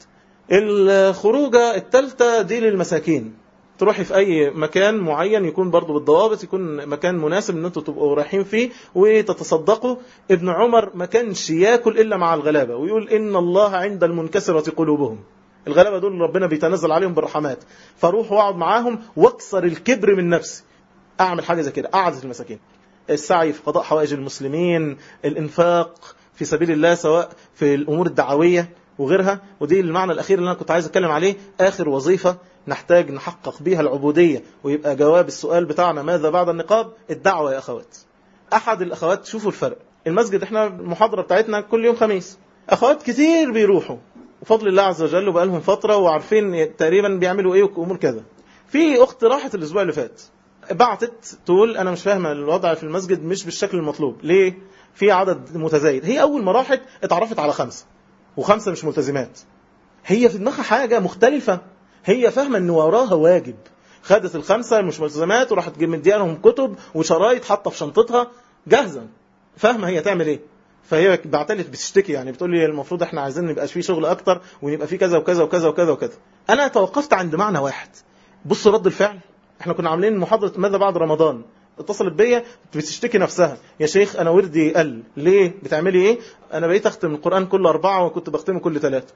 الخروجة الثالثة دي للمساكين. تروحي في أي مكان معين يكون برضو بالضوابط يكون مكان مناسب إن أنتوا تبقوا رايحين فيه وتتصدقوا. ابن عمر ما كانش ياكل إلا مع الغلابة ويقول إن الله عند المنكسرة قلوبهم. الغلابة دول ربنا بيتنزل عليهم بالرحمات. فاروح واقعد معاهم واكسر الكبر من نفسي. أعمل حاجة زي كده. قعدة المساكين. السعي في قضاء حوائج المسلمين الإنفاق في سبيل الله سواء في الأمور الدعوية. وغيرها ودي المعنى الأخير اللي أنا كنت عايز أتكلم عليه. آخر وظيفة نحتاج نحقق بيها العبودية ويبقى جواب السؤال بتاعنا ماذا بعد النقاب؟ الدعوة يا أخوات. أحد الأخوات شوفوا الفرق. المسجد إحنا المحاضرة بتاعتنا كل يوم خميس. أخوات كتير بيروحوا. وفضل الله عز وجل وبقى لهم فترة وعارفين تقريبا بيعملوا إيه وامور كذا. في أخت راحت الأسبوع اللي فات. بعتت تقول أنا مش فاهمة الوضع في المسجد مش بالشكل المطلوب. ليه؟ في عدد متزايد. هي أول ما راحت اتعرفت على خمسة. وخمسة مش ملتزمات. هي في دماغها حاجة مختلفة. هي فاهمة إن وراها واجب. خدت الخمسة مش ملتزمات وراحت مديانهم كتب وشرايط حاطة في شنطتها. جاهزة. فاهمة هي تعمل إيه. فهي بعتلت بتشتكي يعني بتقول لي المفروض إحنا عايزين نبقى فيه شغل أكتر ونبقى فيه كذا وكذا وكذا وكذا وكذا. أنا توقفت عند معنى واحد. بص رد الفعل. إحنا كنا عاملين محاضرة ماذا بعد رمضان؟ اتصلت بيا بتشتكي نفسها. يا شيخ أنا وردي قل. ليه؟ بتعملي إيه؟ أنا بقيت أختم القرآن كل أربعة وكنت بختمه كل ثلاثة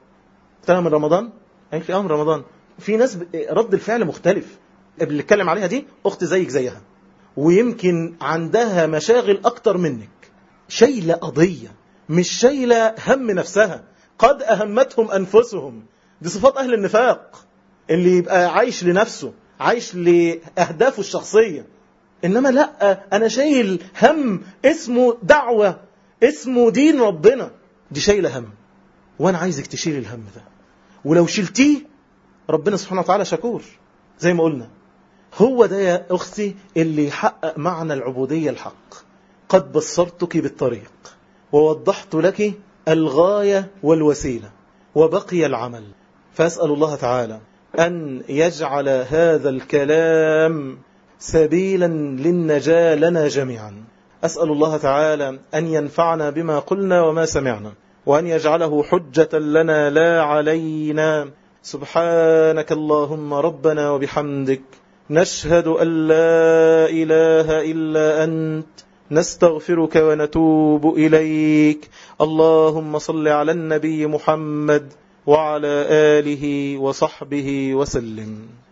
لها من رمضان؟ قالت لي آه من رمضان. في ناس رد الفعل مختلف. اللي اتكلم عليها دي أخت زيك زيها. ويمكن عندها مشاغل أكتر منك. شايلة قضية. مش شايلة هم نفسها. قد أهمتهم أنفسهم. دي صفات أهل النفاق. اللي يبقى عايش لنفسه عايش لأهدافه الشخصية. إنما لا أنا شايل هم اسمه دعوة اسمه دين ربنا. دي شايلة هم. وأنا عايزك تشيل الهم ده. ولو شلتيه ربنا سبحانه وتعالى شكور زي ما قلنا. هو ده يا أختي اللي يحقق معنى العبودية الحق. قد بصرتك بالطريق ووضحت لك الغاية والوسيلة وبقي العمل. فأسأل الله تعالى أن يجعل هذا الكلام سبيلا للنجاة لنا جميعا. أسأل الله تعالى أن ينفعنا بما قلنا وما سمعنا وأن يجعله حجة لنا لا علينا. سبحانك اللهم ربنا وبحمدك نشهد أن لا إله إلا أنت نستغفرك ونتوب إليك. اللهم صل على النبي محمد وعلى آله وصحبه وسلم.